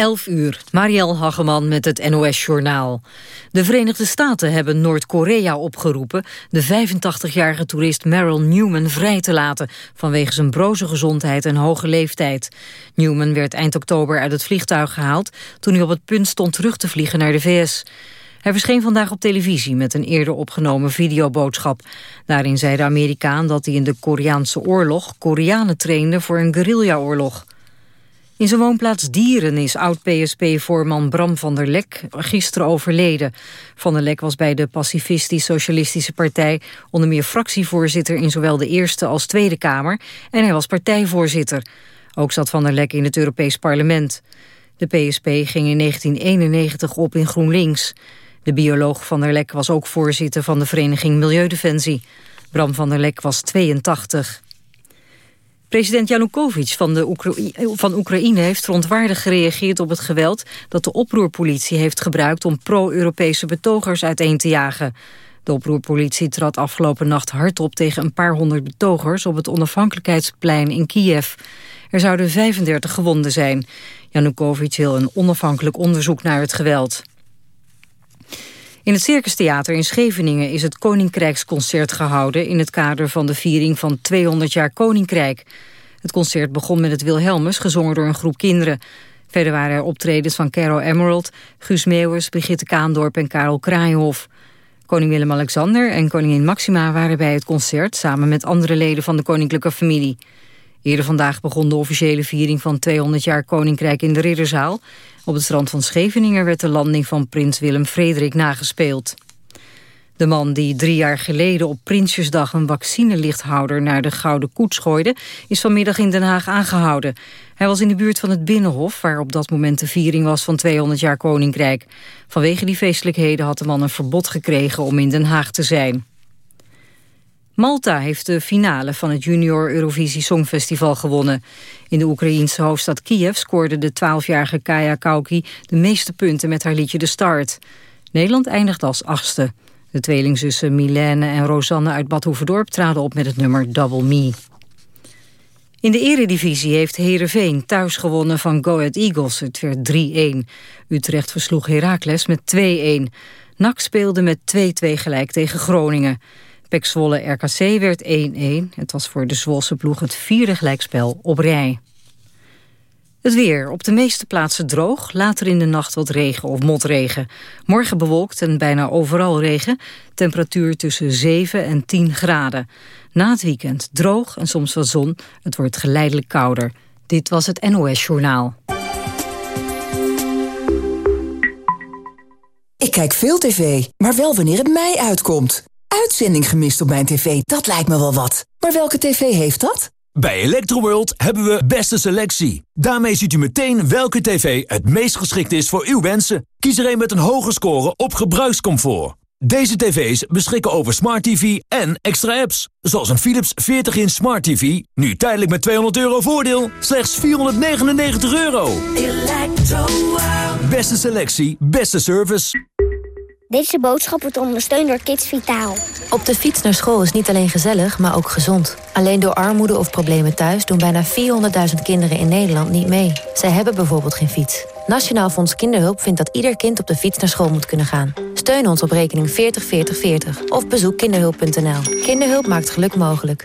11 uur, Marielle Hageman met het NOS-journaal. De Verenigde Staten hebben Noord-Korea opgeroepen... de 85-jarige toerist Merrill Newman vrij te laten... vanwege zijn broze gezondheid en hoge leeftijd. Newman werd eind oktober uit het vliegtuig gehaald... toen hij op het punt stond terug te vliegen naar de VS. Hij verscheen vandaag op televisie met een eerder opgenomen videoboodschap. Daarin zei de Amerikaan dat hij in de Koreaanse oorlog... Koreanen trainde voor een guerrillaoorlog. In zijn woonplaats Dieren is oud-PSP-voorman Bram van der Lek gisteren overleden. Van der Lek was bij de Pacifistisch-Socialistische Partij onder meer fractievoorzitter in zowel de Eerste als Tweede Kamer en hij was partijvoorzitter. Ook zat van der Lek in het Europees Parlement. De PSP ging in 1991 op in GroenLinks. De bioloog van der Lek was ook voorzitter van de vereniging Milieudefensie. Bram van der Lek was 82. President Janukovic van, de van Oekraïne heeft verontwaardigd gereageerd op het geweld dat de oproerpolitie heeft gebruikt om pro-Europese betogers uiteen te jagen. De oproerpolitie trad afgelopen nacht hardop tegen een paar honderd betogers op het onafhankelijkheidsplein in Kiev. Er zouden 35 gewonden zijn. Janukovic wil een onafhankelijk onderzoek naar het geweld. In het Circus Theater in Scheveningen is het Koninkrijksconcert gehouden... in het kader van de viering van 200 jaar Koninkrijk. Het concert begon met het Wilhelmus, gezongen door een groep kinderen. Verder waren er optredens van Carol Emerald, Guus Meeuwers... Brigitte Kaandorp en Karel Kraaienhof. Koning Willem-Alexander en koningin Maxima waren bij het concert... samen met andere leden van de koninklijke familie. Eerder vandaag begon de officiële viering van 200 jaar Koninkrijk in de Ridderzaal. Op het strand van Scheveningen werd de landing van prins Willem-Frederik nagespeeld. De man die drie jaar geleden op Prinsjesdag een vaccinelichthouder naar de Gouden Koets gooide, is vanmiddag in Den Haag aangehouden. Hij was in de buurt van het Binnenhof, waar op dat moment de viering was van 200 jaar Koninkrijk. Vanwege die feestelijkheden had de man een verbod gekregen om in Den Haag te zijn. Malta heeft de finale van het Junior Eurovisie Songfestival gewonnen. In de Oekraïense hoofdstad Kiev scoorde de 12-jarige Kaya Kauki de meeste punten met haar liedje De Start. Nederland eindigde als achtste. De tweelingzussen Milène en Rosanne uit Bad Hoeverdorp traden op met het nummer Double Me. In de eredivisie heeft Heerenveen thuis gewonnen van Go Ahead Eagles. Het werd 3-1. Utrecht versloeg Heracles met 2-1. NAC speelde met 2-2 gelijk tegen Groningen. Pek Zwolle RKC werd 1-1. Het was voor de Zwolse ploeg het vierde gelijkspel op rij. Het weer. Op de meeste plaatsen droog. Later in de nacht wat regen of motregen. Morgen bewolkt en bijna overal regen. Temperatuur tussen 7 en 10 graden. Na het weekend droog en soms wat zon. Het wordt geleidelijk kouder. Dit was het NOS Journaal. Ik kijk veel tv, maar wel wanneer het mij uitkomt uitzending gemist op mijn tv. Dat lijkt me wel wat. Maar welke tv heeft dat? Bij Electroworld hebben we beste selectie. Daarmee ziet u meteen welke tv het meest geschikt is voor uw wensen. Kies er een met een hoge score op gebruikscomfort. Deze tv's beschikken over Smart TV en extra apps. Zoals een Philips 40-inch Smart TV. Nu tijdelijk met 200 euro voordeel. Slechts 499 euro. Beste selectie, beste service. Deze boodschap wordt ondersteund door Kids Vitaal. Op de fiets naar school is niet alleen gezellig, maar ook gezond. Alleen door armoede of problemen thuis doen bijna 400.000 kinderen in Nederland niet mee. Zij hebben bijvoorbeeld geen fiets. Nationaal Fonds Kinderhulp vindt dat ieder kind op de fiets naar school moet kunnen gaan. Steun ons op rekening 404040 of bezoek kinderhulp.nl. Kinderhulp maakt geluk mogelijk.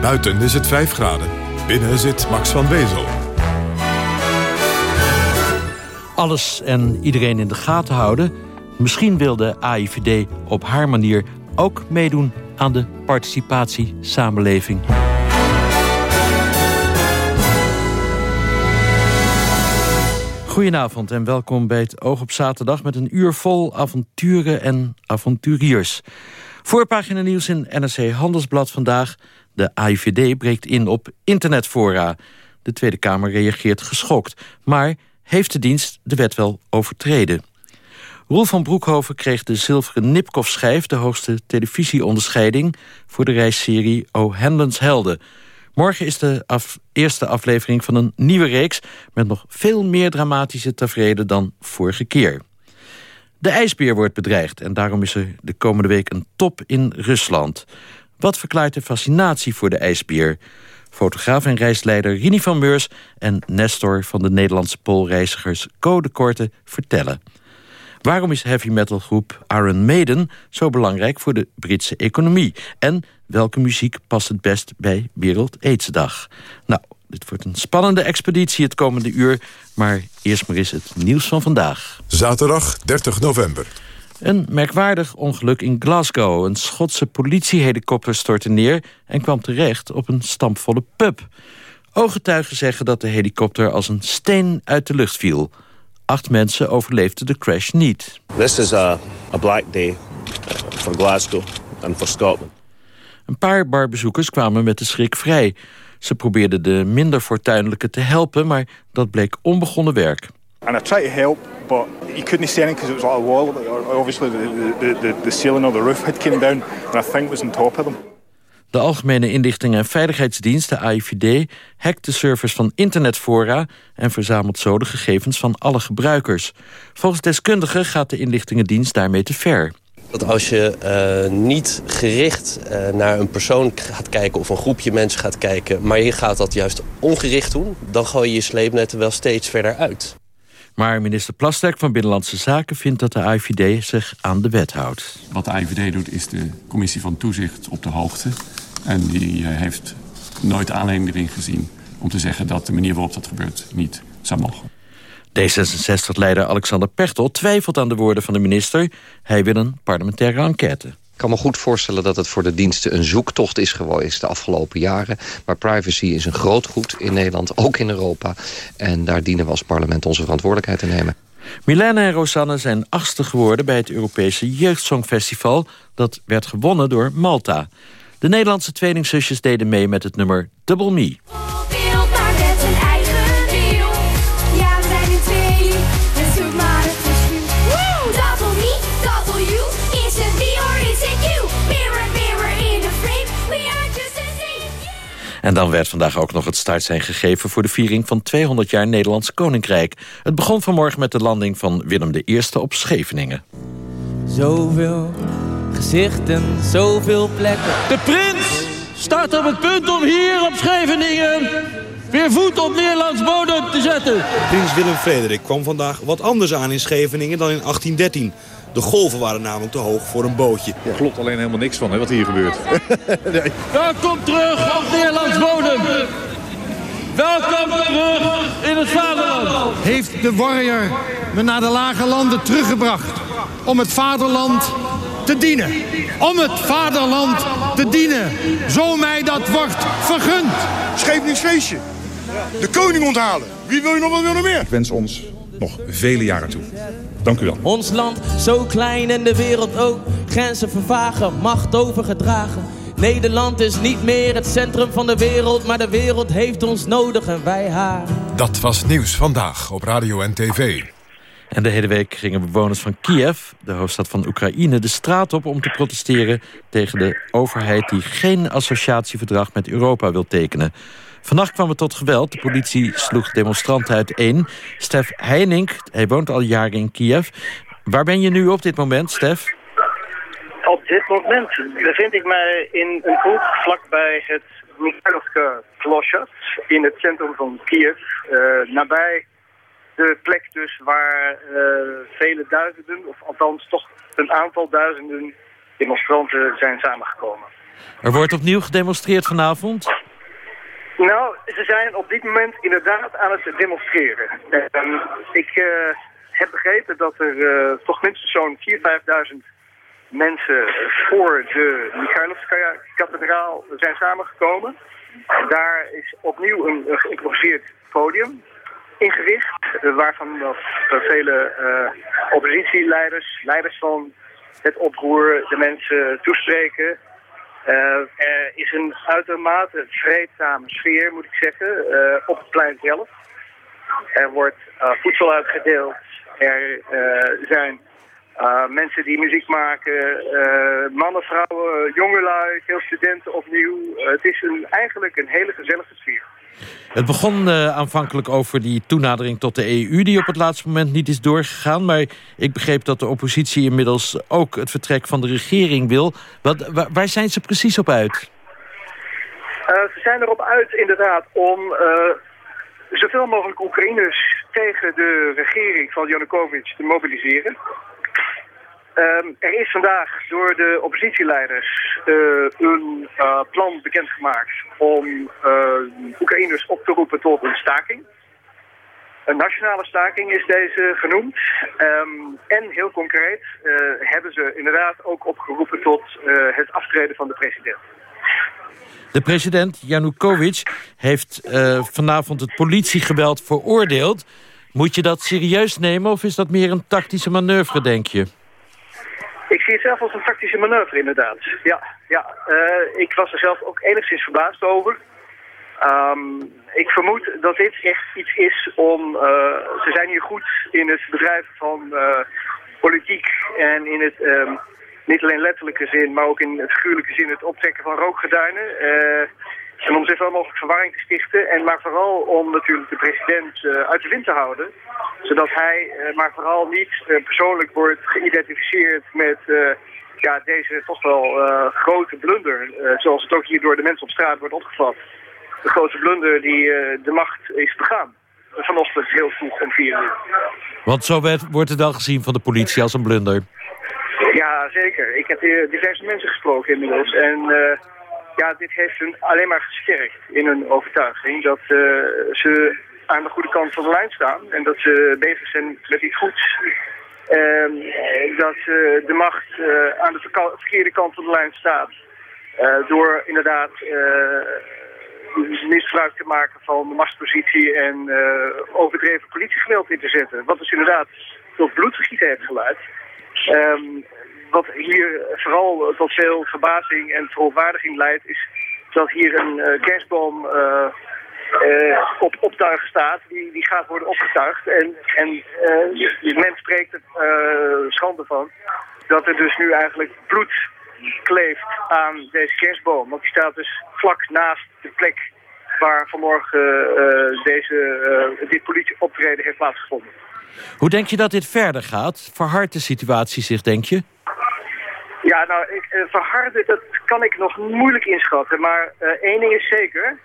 Buiten is het 5 graden. Binnen zit Max van Wezel. Alles en iedereen in de gaten houden. Misschien wil de AIVD op haar manier ook meedoen aan de participatiesamenleving. Goedenavond en welkom bij het Oog op Zaterdag... met een uur vol avonturen en avonturiers. Voorpagina nieuws in NRC Handelsblad vandaag. De AIVD breekt in op internetfora. De Tweede Kamer reageert geschokt. Maar heeft de dienst de wet wel overtreden? Roel van Broekhoven kreeg de zilveren Nipkoff-schijf... de hoogste televisieonderscheiding... voor de reisserie O Henlens Helden. Morgen is de eerste aflevering van een nieuwe reeks... met nog veel meer dramatische tafereelen dan vorige keer. De ijsbeer wordt bedreigd en daarom is er de komende week een top in Rusland. Wat verklaart de fascinatie voor de ijsbeer? Fotograaf en reisleider Rini van Meurs en Nestor van de Nederlandse poolreizigers Code Korte vertellen. Waarom is heavy metal groep Iron Maiden zo belangrijk voor de Britse economie? En welke muziek past het best bij Wereld Aidsdag? Nou, dit wordt een spannende expeditie het komende uur. Maar eerst maar eens het nieuws van vandaag. Zaterdag 30 november. Een merkwaardig ongeluk in Glasgow. Een Schotse politiehelikopter stortte neer... en kwam terecht op een stampvolle pub. Ooggetuigen zeggen dat de helikopter als een steen uit de lucht viel. Acht mensen overleefden de crash niet. This is a, a black day for Glasgow and for Scotland. Een paar barbezoekers kwamen met de schrik vrij. Ze probeerden de minder fortuinlijke te helpen, maar dat bleek onbegonnen werk. And I tried to help, but you couldn't see anything because it was like a wall. Obviously, the, the, the, the ceiling of the roof had came down, and I think it was on top of them. De Algemene Inlichting en Veiligheidsdienst, de AIVD, hackt de servers van internetfora en verzamelt zo de gegevens van alle gebruikers. Volgens deskundigen gaat de inlichtingendienst daarmee te ver. Dat als je uh, niet gericht uh, naar een persoon gaat kijken of een groepje mensen gaat kijken... maar je gaat dat juist ongericht doen... dan gooi je je sleepnetten wel steeds verder uit. Maar minister Plasterk van Binnenlandse Zaken vindt dat de AIVD zich aan de wet houdt. Wat de AIVD doet is de commissie van toezicht op de hoogte. En die uh, heeft nooit aanleiding gezien om te zeggen dat de manier waarop dat gebeurt niet zou mogen. D66-leider Alexander Pechtel twijfelt aan de woorden van de minister. Hij wil een parlementaire enquête. Ik kan me goed voorstellen dat het voor de diensten een zoektocht is geweest de afgelopen jaren. Maar privacy is een groot goed in Nederland, ook in Europa. En daar dienen we als parlement onze verantwoordelijkheid te nemen. Milena en Rosanne zijn achtste geworden bij het Europese Jeugdsongfestival. Dat werd gewonnen door Malta. De Nederlandse tweelingzusjes deden mee met het nummer Double Me. En dan werd vandaag ook nog het startsein gegeven... voor de viering van 200 jaar Nederlands Koninkrijk. Het begon vanmorgen met de landing van Willem I op Scheveningen. Zoveel gezichten, zoveel plekken. De prins staat op het punt om hier op Scheveningen... weer voet op Nederlands bodem te zetten. Prins Willem-Frederik kwam vandaag wat anders aan in Scheveningen dan in 1813... De golven waren namelijk te hoog voor een bootje. Er klopt alleen helemaal niks van hè, wat hier gebeurt. nee. Welkom terug op Nederlands bodem. Welkom terug in het vaderland. Heeft de warrior me naar de lage landen teruggebracht om het vaderland te dienen. Om het vaderland te dienen. Zo mij dat wordt vergund. Scheveningsfeestje. De koning onthalen. Wie wil je nog wat willen meer? Ik wens ons nog vele jaren toe. Dank u wel. Ons land zo klein en de wereld ook. Grenzen vervagen, macht overgedragen. Nederland is niet meer het centrum van de wereld... maar de wereld heeft ons nodig en wij haar. Dat was Nieuws Vandaag op Radio en TV. En de hele week gingen bewoners van Kiev, de hoofdstad van Oekraïne... de straat op om te protesteren tegen de overheid... die geen associatieverdrag met Europa wil tekenen. Vannacht kwam het tot geweld. De politie sloeg demonstranten uiteen. Stef Heining, hij woont al jaren in Kiev. Waar ben je nu op dit moment, Stef? Op dit moment bevind ik mij in een hoek vlakbij het Mikhailovka Klosje in het centrum van Kiev. Uh, nabij de plek dus waar uh, vele duizenden, of althans toch een aantal duizenden demonstranten zijn samengekomen. Er wordt opnieuw gedemonstreerd vanavond? Nou, ze zijn op dit moment inderdaad aan het demonstreren. Uh, ik uh, heb begrepen dat er uh, toch minstens zo'n 4.000, 5.000 mensen voor de Mikhailovskaya-kathedraal zijn samengekomen. Daar is opnieuw een, een geïmproviseerd podium ingericht, waarvan dat vele oppositieleiders, leiders van het oproer, de mensen toespreken. Uh, er is een uitermate vreedzame sfeer, moet ik zeggen, uh, op het plein zelf. Er wordt uh, voedsel uitgedeeld. Er zijn mensen die muziek maken, mannen, vrouwen, jongelui, veel studenten opnieuw. het is een, eigenlijk een hele gezellige sfeer. Het begon aanvankelijk over die toenadering tot de EU... die op het laatste moment niet is doorgegaan. Maar ik begreep dat de oppositie inmiddels ook het vertrek van de regering wil. Wat, waar, waar zijn ze precies op uit? Ze zijn erop uit inderdaad om zoveel mogelijk Oekraïners... tegen de regering van Janukovic te mobiliseren. Um, er is vandaag door de oppositieleiders uh, een uh, plan bekendgemaakt om uh, Oekraïners op te roepen tot een staking. Een nationale staking is deze genoemd. Um, en heel concreet hebben ze inderdaad ook opgeroepen tot het aftreden van de president. De president, Janukovic, heeft vanavond het politiegeweld veroordeeld. Moet je dat serieus nemen of is dat meer een tactische manoeuvre, denk je? Ik zie het zelf als een tactische manoeuvre, inderdaad. Ja, ja. Uh, ik was er zelf ook enigszins verbaasd over. Um, ik vermoed dat dit echt iets is om... Uh, ze zijn hier goed in het bedrijven van uh, politiek en in het... Um, niet alleen letterlijke zin, maar ook in het figuurlijke zin het optrekken van rookgeduinen. En om zoveel mogelijk verwarring te stichten. En maar vooral om natuurlijk de president uh, uit de wind te houden. Zodat hij uh, maar vooral niet uh, persoonlijk wordt geïdentificeerd met ja, deze toch wel grote blunder. zoals het ook hier door de mensen op straat wordt opgevat. De grote blunder die de macht is begaan. Vanochtend heel vroeg om vier uur. Want zo werd, wordt het wel gezien van de politie als een blunder. Ja, zeker. Ik heb hier diverse mensen gesproken inmiddels. En ja, dit heeft hun alleen maar gesterkt in hun overtuiging dat uh, ze aan de goede kant van de lijn staan en dat ze bezig zijn met iets goeds. Uh, dat uh, de macht uh, aan de verkeerde kant van de lijn staat door inderdaad misbruik te maken van de machtspositie en overdreven politiegeweld in te zetten. Wat dus inderdaad tot bloedvergieten heeft geleid. Um, wat hier vooral tot veel verbazing en verontwaardiging leidt, is dat hier een uh, kerstboom uh, uh, op optuig staat. Die, die gaat worden opgetuigd. En, en men spreekt er schande van dat er dus nu eigenlijk bloed kleeft aan deze kerstboom. Want die staat dus vlak naast de plek waar vanmorgen deze, dit politieoptreden heeft plaatsgevonden. Hoe denk je dat dit verder gaat? Verhardt de situatie zich, denk je? Ja, nou, ik, uh, verharden, dat kan ik nog moeilijk inschatten. Maar uh, één ding is zeker.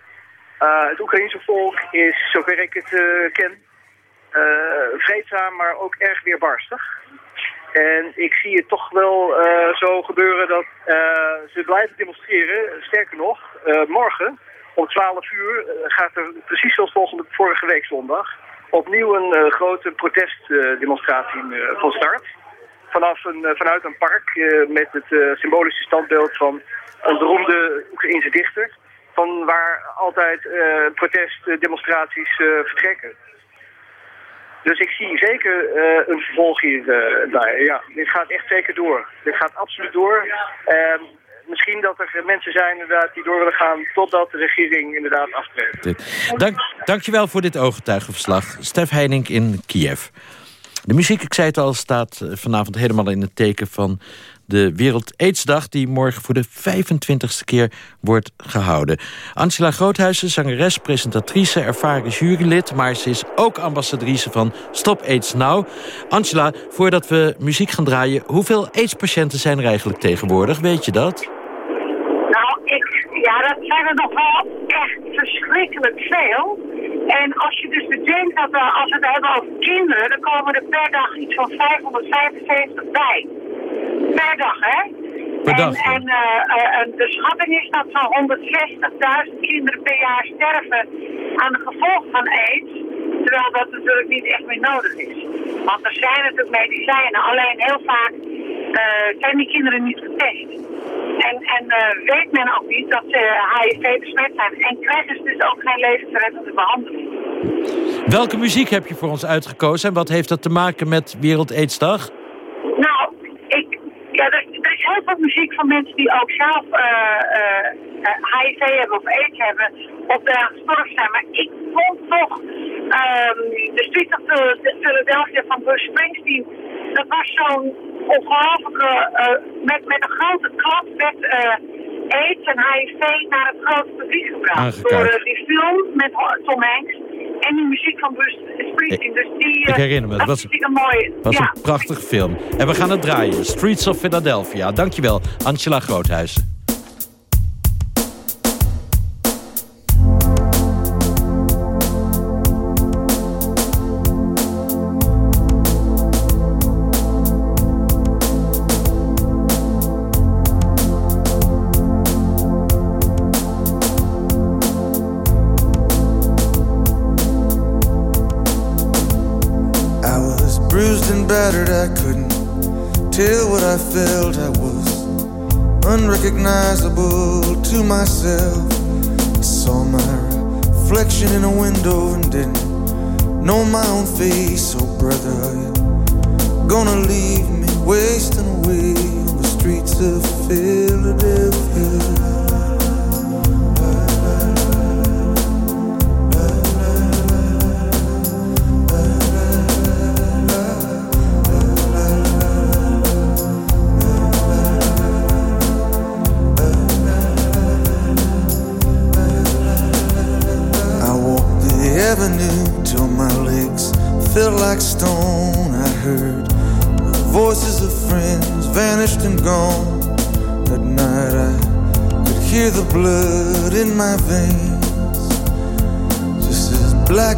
Uh, het Oekraïnse volk is, zover ik het ken, vreedzaam, maar ook erg weerbarstig. En ik zie het toch wel zo gebeuren dat ze blijven demonstreren. Sterker nog, morgen om 12 uur gaat er precies zoals volgende, vorige week zondag... opnieuw een grote protestdemonstratie van start vanaf een, eh, vanuit een park eh, met het eh, symbolische standbeeld van een beroemde Oekraïnse dichter. Van waar altijd protestdemonstraties vertrekken. Dus ik zie zeker een vervolg hierbij. ja, dit gaat echt zeker door. Dit gaat absoluut door. Ehm, misschien dat er mensen zijn inderdaad die door willen gaan totdat de regering inderdaad aftreedt. Dank, dankjewel voor dit ooggetuigenverslag. Stef Heining in Kiev. De muziek, ik zei het al, staat eh, vanavond helemaal in het teken van de Wereld Aidsdag... die morgen voor de 25ste keer wordt gehouden. Angela Groothuizen, zangeres, presentatrice, ervaren jurylid... maar ze is ook ambassadrice van Stop AIDS Now. Angela, voordat we muziek gaan draaien... hoeveel AIDS-patiënten zijn er eigenlijk tegenwoordig? Weet je dat? Nou, ik, ja, dat zijn er nog wel echt verschrikkelijk veel... En als je dus bedenkt dat we, als we het hebben over kinderen, dan komen er per dag iets van 575 bij. Per dag, hè? Per dag. En, en uh, de schatting is dat zo'n 160.000 kinderen per jaar sterven aan de gevolgen van aids. Terwijl dat natuurlijk niet echt meer nodig is. Want er zijn natuurlijk medicijnen, alleen heel vaak zijn die kinderen niet getest. En, en uh, weet men ook niet dat ze HIV besmet zijn. En krijgen ze dus ook geen levensreddende behandeling. Welke muziek heb je voor ons uitgekozen en wat heeft dat te maken met Wereld Aidsdag? Nou, ik, ja, veel muziek van mensen die ook zelf HIV hebben of AIDS hebben of eraan gestorven zijn. Maar ik vond toch ehm, de Street of Philadelphia van Bruce Springsteen, dat was zo'n ongelooflijke, met, met een grote klap werd AIDS en HIV naar het grote publiek gebracht. Door die film met Tom Hanks en die muziek van Bruce Springsteen. Dus die, ik herinner me, dat was, een mooie. was een prachtige film. En we gaan het draaien. Streets of Philadelphia. Dankjewel, Angela Groothuizen. Window and didn't know my own face. Oh, brother, are you gonna leave me wasting away on the streets of Philadelphia?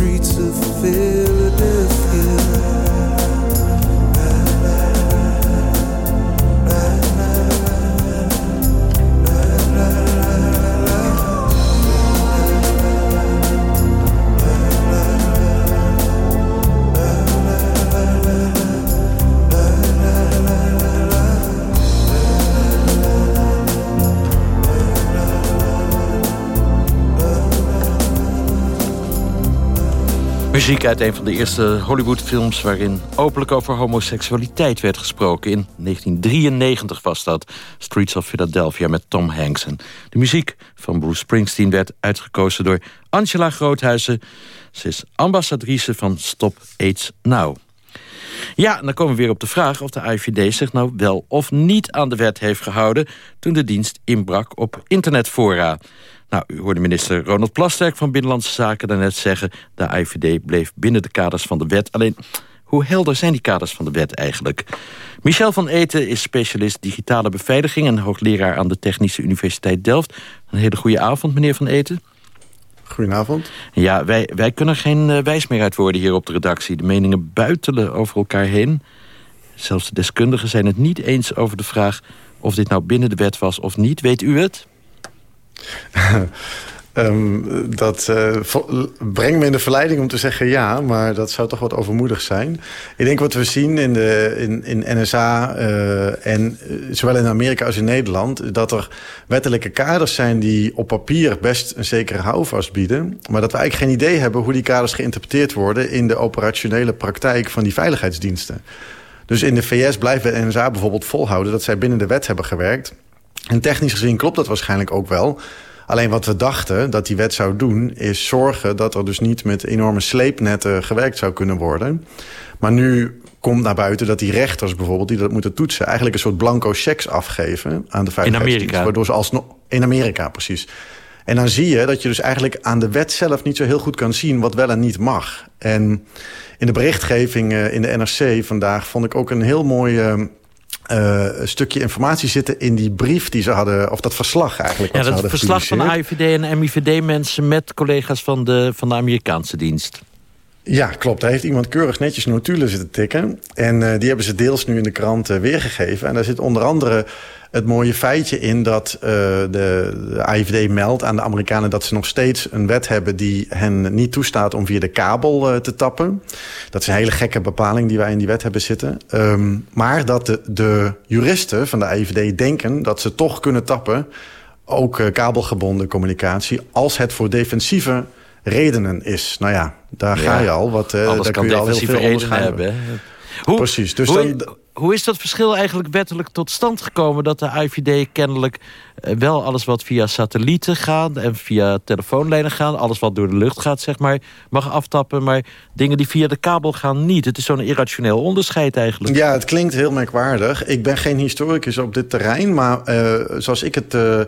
streets of Philly. Muziek uit een van de eerste Hollywoodfilms... waarin openlijk over homoseksualiteit werd gesproken. In 1993 was dat. Streets of Philadelphia met Tom Hanks. En de muziek van Bruce Springsteen werd uitgekozen door Angela Groothuizen. Ze is ambassadrice van Stop AIDS Now. Ja, dan komen we weer op de vraag of de IVD zich nou wel of niet aan de wet heeft gehouden... toen de dienst inbrak op internetfora. Nou, u hoorde minister Ronald Plasterk van Binnenlandse Zaken daarnet zeggen... de IVD bleef binnen de kaders van de wet. Alleen, hoe helder zijn die kaders van de wet eigenlijk? Michel van Eten is specialist digitale beveiliging... en hoogleraar aan de Technische Universiteit Delft. Een hele goede avond, meneer van Eten. Goedenavond. Ja, wij, wij kunnen geen uh, wijs meer uit worden hier op de redactie. De meningen buitelen over elkaar heen. Zelfs de deskundigen zijn het niet eens over de vraag... of dit nou binnen de wet was of niet. Weet u het? Um, dat uh, brengt me in de verleiding om te zeggen ja, maar dat zou toch wat overmoedig zijn. Ik denk wat we zien in, de, in, in NSA eh, en uh, zowel in Amerika als in Nederland... dat er wettelijke kaders zijn die op papier best een zekere houvast bieden... maar dat we eigenlijk geen idee hebben hoe die kaders geïnterpreteerd worden... in de operationele praktijk van die veiligheidsdiensten. Dus in de VS blijft de NSA bijvoorbeeld volhouden dat zij binnen de wet hebben gewerkt... En technisch gezien klopt dat waarschijnlijk ook wel. Alleen wat we dachten dat die wet zou doen... is zorgen dat er dus niet met enorme sleepnetten gewerkt zou kunnen worden. Maar nu komt naar buiten dat die rechters bijvoorbeeld... die dat moeten toetsen, eigenlijk een soort blanco checks afgeven... aan de veiligheidsdienst. Amerika? Waardoor ze alsnog... In Amerika, precies. En dan zie je dat je dus eigenlijk aan de wet zelf... niet zo heel goed kan zien wat wel en niet mag. En in de berichtgeving eh, in de NRC vandaag... vond ik ook een heel mooi... eh, eh, stukje informatie zitten in die brief die ze hadden... of dat verslag eigenlijk. Ja, dat verslag van de. AIVD en MIVD-mensen... met collega's van de, van de Amerikaanse dienst. Ja, klopt. Daar heeft iemand keurig netjes notulen zitten tikken. En eh, die hebben ze deels nu in de krant eh, weergegeven. En daar zit onder andere het mooie feitje in... dat eh, de, de AIVD meldt aan de Amerikanen dat ze nog steeds een wet hebben... die hen niet toestaat om via de kabel te tappen. Dat is een hele gekke bepaling die wij in die wet hebben zitten. Ehm, maar dat de, de juristen van de AIVD denken dat ze toch kunnen tappen... ook kabelgebonden communicatie... als het voor defensieve redenen is. Nou ja, daar ga je al. Wat, eh, Alles daar kan kun je al heel veel redenen hebben. Hoe, Precies, dus hoe, dan- hoe is dat verschil eigenlijk wettelijk tot stand gekomen... dat de IVD kennelijk eh, wel alles wat via satellieten gaat... en via telefoonlijnen gaan, alles wat door de lucht gaat, zeg maar... mag aftappen, maar dingen die via de kabel gaan niet. Het is zo'n irrationeel onderscheid eigenlijk. Ja, het klinkt heel merkwaardig. Ik ben geen historicus op dit terrein, maar eh, zoals ik het eh, eh,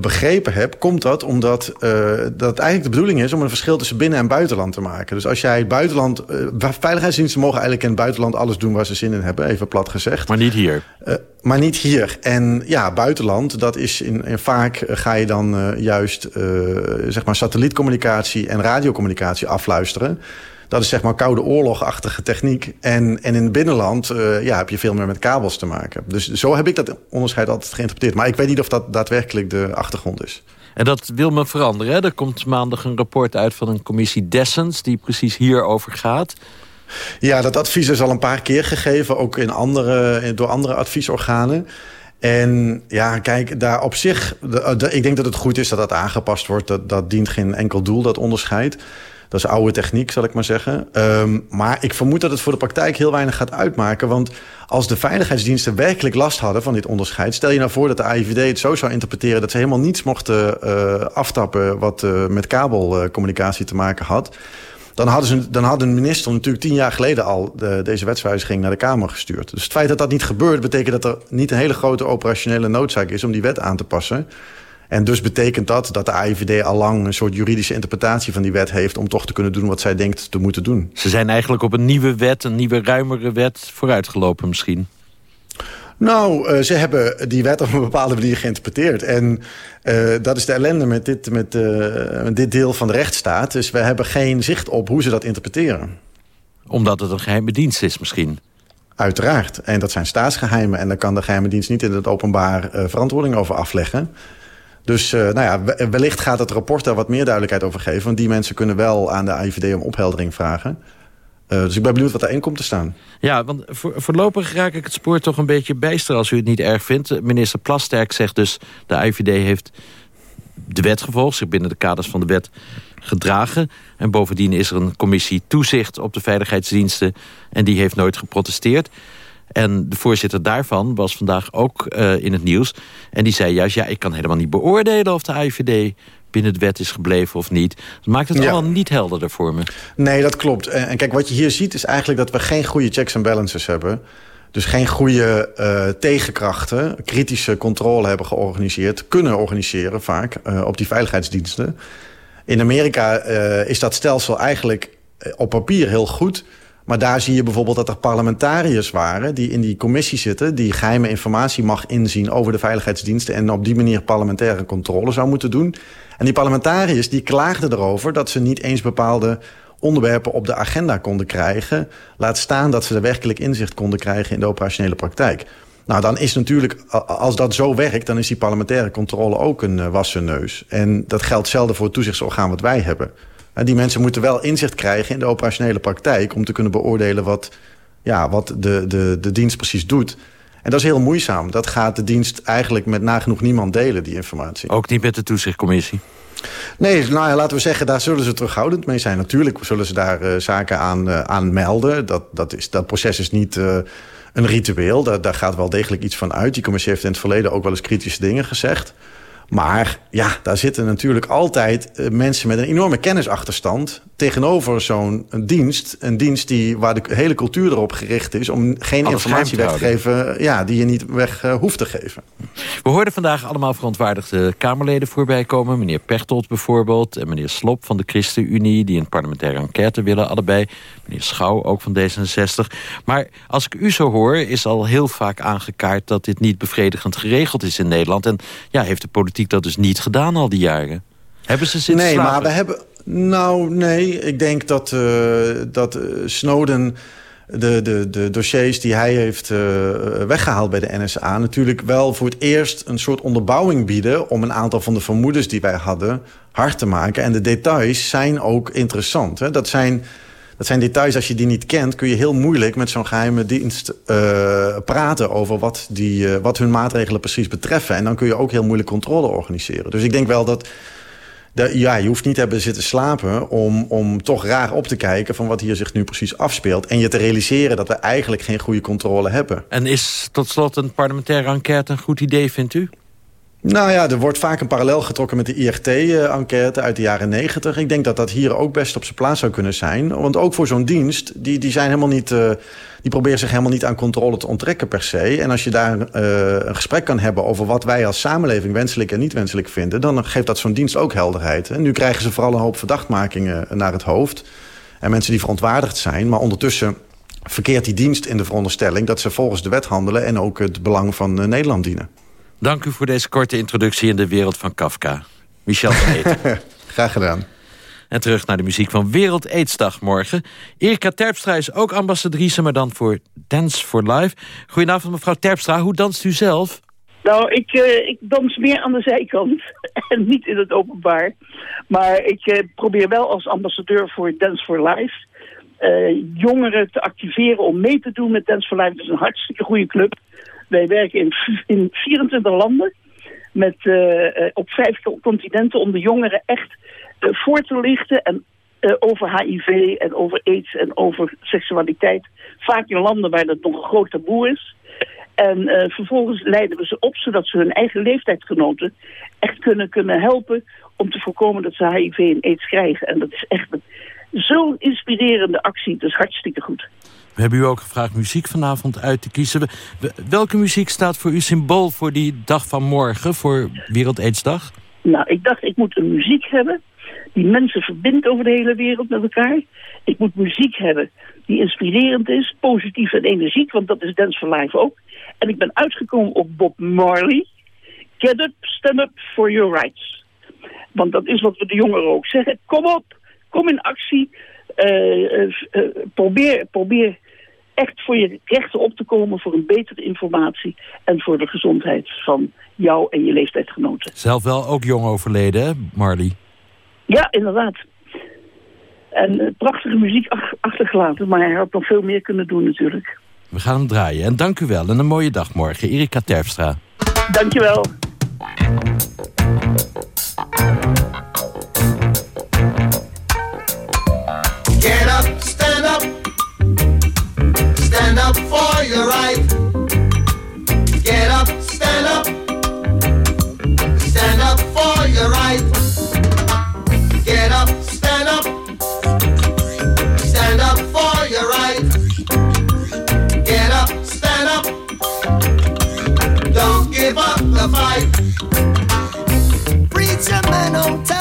begrepen heb... komt dat omdat eh, dat eigenlijk de bedoeling is... om een verschil tussen binnen- en buitenland te maken. Dus als jij het buitenland... eh, veiligheidsdiensten mogen eigenlijk in het buitenland alles doen waar ze zin in hebben, even plat gezegd. Maar niet hier. Eh, maar niet hier. En ja, buitenland, dat is in, in vaak eh, ga je dan eh, juist eh, zeg maar satellietcommunicatie en radiocommunicatie afluisteren. Dat is zeg maar koude oorlogachtige techniek. En, en in het binnenland eh, ja, heb je veel meer met kabels te maken. Dus zo heb ik dat onderscheid altijd geïnterpreteerd. Maar ik weet niet of dat daadwerkelijk de achtergrond is. En dat wil men veranderen. Hè? Er komt maandag een rapport uit van een commissie Dessens... die precies hierover gaat. Ja, dat advies is al een paar keer gegeven, ook in andere, door andere adviesorganen. En ja, kijk, daar op zich, de- de- ik denk dat het goed is dat dat aangepast wordt. Dat, dat dient geen enkel doel, dat onderscheid. Dat is oude techniek, zal ik maar zeggen. Ehm, maar ik vermoed dat het voor de praktijk heel weinig gaat uitmaken. Want als de veiligheidsdiensten werkelijk last hadden van dit onderscheid... stel je nou voor dat de AIVD het zo zou interpreteren... dat ze helemaal niets mochten eh, aftappen wat eh, met kabelcommunicatie te maken had... Dan hadden, ze, dan had een minister natuurlijk tien jaar geleden al de, deze wetswijziging naar de Kamer gestuurd. Dus het feit dat dat niet gebeurt, betekent dat er niet een hele grote operationele noodzaak is om die wet aan te passen. En dus betekent dat dat de AIVD al lang een soort juridische interpretatie van die wet heeft om toch te kunnen doen wat zij denkt te moeten doen. Ze zijn eigenlijk op een nieuwe wet, een nieuwe ruimere wet... vooruitgelopen misschien. Nou, eh, ze hebben die wet op een bepaalde manier geïnterpreteerd. En eh, dat is de ellende met dit, met, eh, met dit deel van de rechtsstaat. Dus we hebben geen zicht op hoe ze dat interpreteren. Omdat het een geheime dienst is misschien. Uiteraard. En dat zijn staatsgeheimen. En daar kan de geheime dienst niet in het openbaar verantwoording over afleggen. Dus eh, nou ja, we- wellicht gaat het rapport daar wat meer duidelijkheid over geven. Want die mensen kunnen wel aan de AIVD om opheldering vragen. Eh, dus ik ben benieuwd wat daarin komt te staan. Ja, want voor, voorlopig raak ik het spoor toch een beetje bijster... als u het niet erg vindt. Minister Plasterk zegt dus... de IVD heeft de wet gevolgd, zich binnen de kaders van de wet gedragen. En bovendien is er een commissie toezicht op de veiligheidsdiensten... en die heeft nooit geprotesteerd. En de voorzitter daarvan was vandaag ook eh, in het nieuws. En die zei juist, ja, ik kan helemaal niet beoordelen... of de IVD binnen de wet is gebleven of niet. Dat maakt het Ja. allemaal niet helderder voor me. Nee, dat klopt. En kijk, wat je hier ziet is eigenlijk dat we geen goede checks en balances hebben. Dus geen goede eh, tegenkrachten, kritische controle hebben georganiseerd... kunnen organiseren vaak eh, op die veiligheidsdiensten. In Amerika is dat stelsel eigenlijk op papier heel goed... Maar daar zie je bijvoorbeeld dat er parlementariërs waren... die in die commissie zitten, die geheime informatie mag inzien... over de veiligheidsdiensten en op die manier parlementaire controle zou moeten doen. En die parlementariërs die klaagden erover... dat ze niet eens bepaalde onderwerpen op de agenda konden krijgen. Laat staan dat ze er werkelijk inzicht konden krijgen... in de operationele praktijk. Nou, dan is natuurlijk, als dat zo werkt... dan is die parlementaire controle ook een eh, wassen neus. En dat geldt zelden voor het toezichtsorgaan wat wij hebben. Die mensen moeten wel inzicht krijgen in de operationele praktijk... om te kunnen beoordelen wat, ja, wat de, de, de dienst precies doet. En dat is heel moeizaam. Dat gaat de dienst eigenlijk met nagenoeg niemand delen, die informatie. Ook niet met de toezichtcommissie. Nee, nou ja, laten we zeggen, daar zullen ze terughoudend mee zijn. Natuurlijk zullen ze daar eh, zaken aan, eh, aan melden. Dat, dat, is, dat proces is niet eh, een ritueel. Daar, daar gaat wel degelijk iets van uit. Die commissie heeft in het verleden ook wel eens kritische dingen gezegd. Maar ja, daar zitten natuurlijk altijd eh, mensen met een enorme kennisachterstand... tegenover zo'n dienst. Een dienst die, waar de hele cultuur erop gericht is... om geen Alles informatie weg te geven ja, die je niet weg eh, hoeft te geven. We hoorden vandaag allemaal verontwaardigde Kamerleden voorbij komen. Meneer Pechtold bijvoorbeeld en meneer Slop van de ChristenUnie... die een parlementaire enquête willen, allebei. Meneer Schouw, ook van D66. Maar als ik u zo hoor, is al heel vaak aangekaart... dat dit niet bevredigend geregeld is in Nederland. En ja, heeft de politiek dat dus niet gedaan al die jaren? Hebben ze zitten Nee, slapen? maar we hebben... Nou, nee. Ik denk dat, eh, dat eh, Snowden de, de, de dossiers die hij heeft eh, weggehaald bij de NSA... natuurlijk wel voor het eerst een soort onderbouwing bieden... om een aantal van de vermoedens die wij hadden hard te maken. En de details zijn ook interessant. Hè? Dat, zijn, dat zijn details, als je die niet kent... kun je heel moeilijk met zo'n geheime dienst eh, praten... over wat, die, eh, wat hun maatregelen precies betreffen. En dan kun je ook heel moeilijk controle organiseren. Dus ik denk wel dat... Ja, je hoeft niet te hebben zitten slapen om, om toch raar op te kijken... van wat hier zich nu precies afspeelt. En je te realiseren dat we eigenlijk geen goede controle hebben. En is tot slot een parlementaire enquête een goed idee, vindt u? Nou ja, er wordt vaak een parallel getrokken met de IRT-enquête uit de jaren negentig. Ik denk dat dat hier ook best op zijn plaats zou kunnen zijn. Want ook voor zo'n dienst, die, die, zijn helemaal niet, uh, die proberen zich helemaal niet aan controle te onttrekken per se. En als je daar uh, een gesprek kan hebben over wat wij als samenleving wenselijk en niet wenselijk vinden... dan geeft dat zo'n dienst ook helderheid. En nu krijgen ze vooral een hoop verdachtmakingen naar het hoofd. En mensen die verontwaardigd zijn, maar ondertussen verkeert die dienst in de veronderstelling... dat ze volgens de wet handelen en ook het belang van Nederland dienen. Dank u voor deze korte introductie in de wereld van Kafka. Michel van Eten. Graag gedaan. En terug naar de muziek van Wereld Aidsdag morgen. Erika Terpstra is ook ambassadrice, maar dan voor Dance for Life. Goedenavond mevrouw Terpstra, hoe danst u zelf? Nou, ik, uh, ik dans meer aan de zijkant en niet in het openbaar. Maar ik uh, probeer wel als ambassadeur voor Dance for Life... Uh, jongeren te activeren om mee te doen met Dance for Life. Dat is een hartstikke goede club. Wij werken in, in 24 landen met, uh, op vijf continenten om de jongeren echt uh, voor te lichten en, over HIV en over aids en over seksualiteit. Vaak in landen waar dat nog een groot taboe is. En vervolgens leiden we ze op zodat ze hun eigen leeftijdsgenoten echt kunnen, kunnen helpen om te voorkomen dat ze HIV en aids krijgen. En dat is echt zo'n inspirerende actie. Dat is hartstikke goed. We hebben u ook gevraagd muziek vanavond uit te kiezen. Welke muziek staat voor u symbool voor die dag van morgen, voor Wereld Aidsdag? Nou, ik dacht, ik moet een muziek hebben die mensen verbindt over de hele wereld met elkaar. Ik moet muziek hebben die inspirerend is, positief en energiek, want dat is Dance for Life ook. En ik ben uitgekomen op Bob Marley. Get up, stand up for your rights. Want dat is wat we de jongeren ook zeggen. Kom op, kom in actie. Uh, uh, uh, probeer, probeer echt voor je rechten op te komen, voor een betere informatie en voor de gezondheid van jou en je leeftijdsgenoten. Zelf wel ook jong overleden, hè, Marley? Ja, inderdaad. En prachtige muziek ach achtergelaten, maar hij had nog veel meer kunnen doen natuurlijk. We gaan hem draaien. En dank u wel en een mooie dag morgen. Erika Terpstra. Dank je wel. Get up. Stand up for your right. Get up, stand up. Stand up for your right. Get up, stand up. Stand up for your right. Get up, stand up. Don't give up the fight. Preacher man, don't tell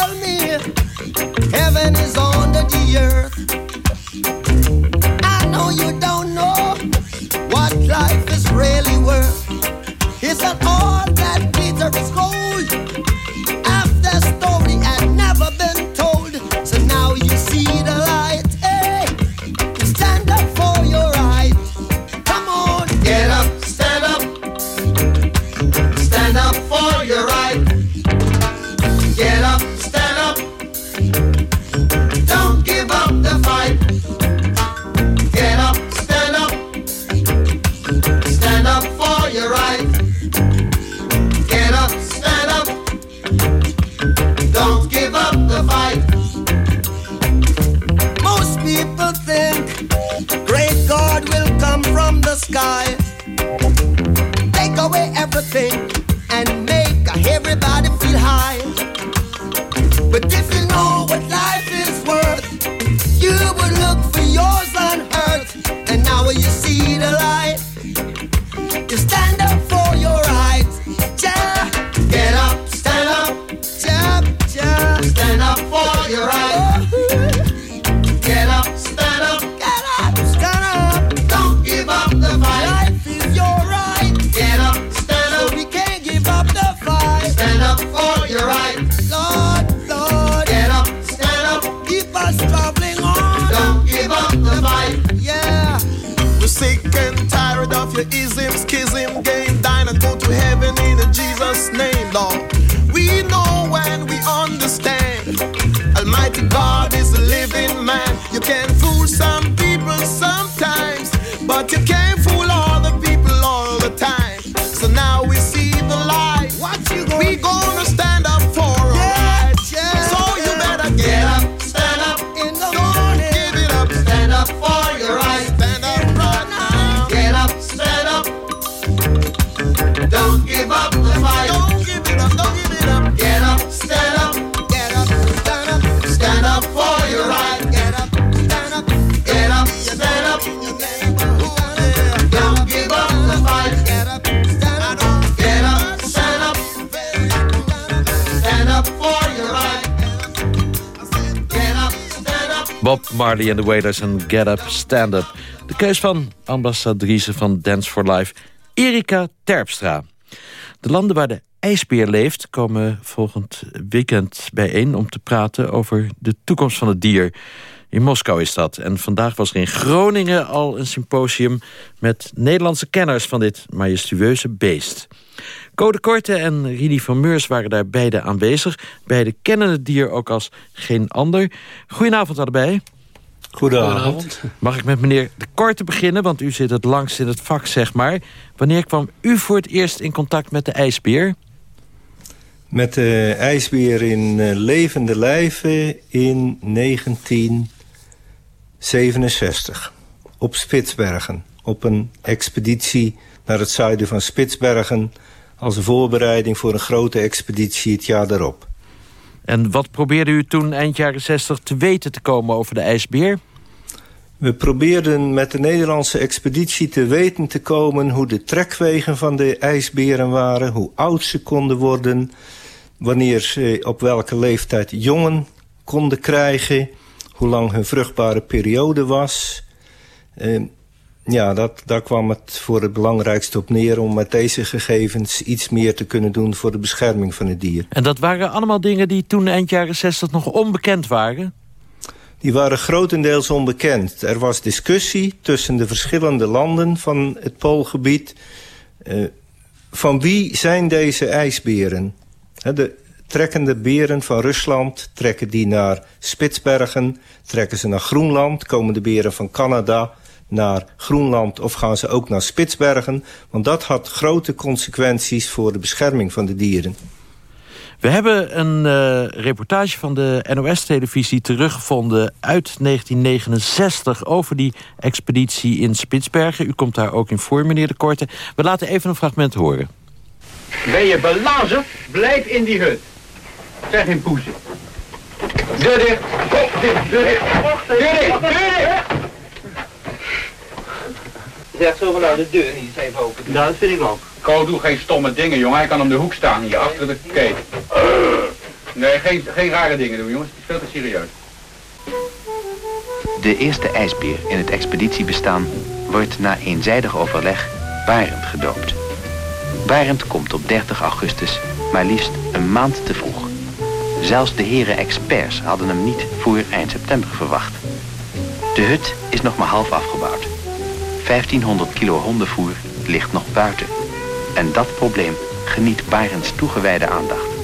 really worth. En the Wailers en Get Up, Stand Up. De keus van ambassadrice van Dance for Life, Erika Terpstra. De landen waar de ijsbeer leeft komen volgend weekend bijeen... om te praten over de toekomst van het dier. In Moskou is dat. En vandaag was er in Groningen al een symposium... met Nederlandse kenners van dit majestueuze beest. Code Korte en Rini van Meurs waren daar beide aanwezig. Beide kennen het dier ook als geen ander. Goedenavond allebei. Goedenavond. Mag ik met meneer De Korte beginnen, want u zit het langst in het vak, zeg maar. Wanneer kwam u voor het eerst in contact met de ijsbeer? Met de ijsbeer in eh, levende lijven in 1967. Op Spitsbergen. Op een expeditie naar het zuiden van Spitsbergen... als een voorbereiding voor een grote expeditie het jaar daarop. En wat probeerde u toen eind jaren 60 te weten te komen over de ijsbeer? We probeerden met de Nederlandse expeditie te weten te komen... hoe de trekwegen van de ijsberen waren, hoe oud ze konden worden... wanneer ze op welke leeftijd jongen konden krijgen... hoe lang hun vruchtbare periode was. Eh, ja, dat, daar kwam het voor het belangrijkste op neer... om met deze gegevens iets meer te kunnen doen voor de bescherming van het dier. En dat waren allemaal dingen die toen eind jaren 60 nog onbekend waren? Die waren grotendeels onbekend. Er was discussie tussen de verschillende landen van het Poolgebied. Eh, van wie zijn deze ijsberen? Hè, de trekkende beren van Rusland, trekken die naar Spitsbergen? Trekken ze naar Groenland? Komen de beren van Canada naar Groenland of gaan ze ook naar Spitsbergen? Want dat had grote consequenties voor de bescherming van de dieren. We hebben een eh, reportage van de NOS-televisie teruggevonden uit 1969 over die expeditie in Spitsbergen. U komt daar ook in voor, meneer De Korte. We laten even een fragment horen. Ben je belazerd? Blijf in die hut. Zeg geen poezen. Deur dicht. Kop dicht. Deur dicht. Deur dicht. Deur dicht. Zeg zo van nou de deur niet eens even open. Ja, dat vind ik ook. Ko, doe geen stomme dingen, jongen. Hij kan om de hoek staan hier, achter de keten. Nee, geen, geen rare dingen doen, jongens. Het is veel te serieus. De eerste ijsbeer in het expeditiebestaan wordt na eenzijdig overleg Barend gedoopt. Barend komt op 30 augustus, maar liefst een maand te vroeg. Zelfs de heren experts hadden hem niet voor eind september verwacht. De hut is nog maar half afgebouwd. 1500 kilo hondenvoer ligt nog buiten. En dat probleem geniet Barends toegewijde aandacht.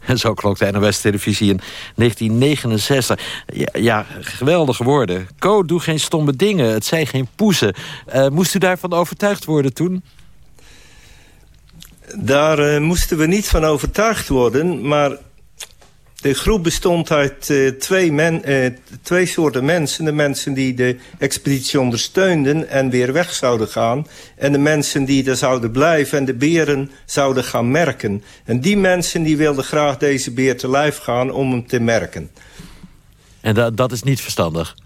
En zo klonk de NOS-televisie in 1969. Ja, ja, geweldige woorden. Co, doe geen stomme dingen. Het zijn geen poezen. Uh, moest u daarvan overtuigd worden toen? Daar uh, moesten we niet van overtuigd worden, maar de groep bestond uit uh, twee, men, uh, twee soorten mensen. De mensen die de expeditie ondersteunden en weer weg zouden gaan. En de mensen die er zouden blijven en de beren zouden gaan merken. En die mensen die wilden graag deze beer te lijf gaan om hem te merken. En dat is niet verstandig?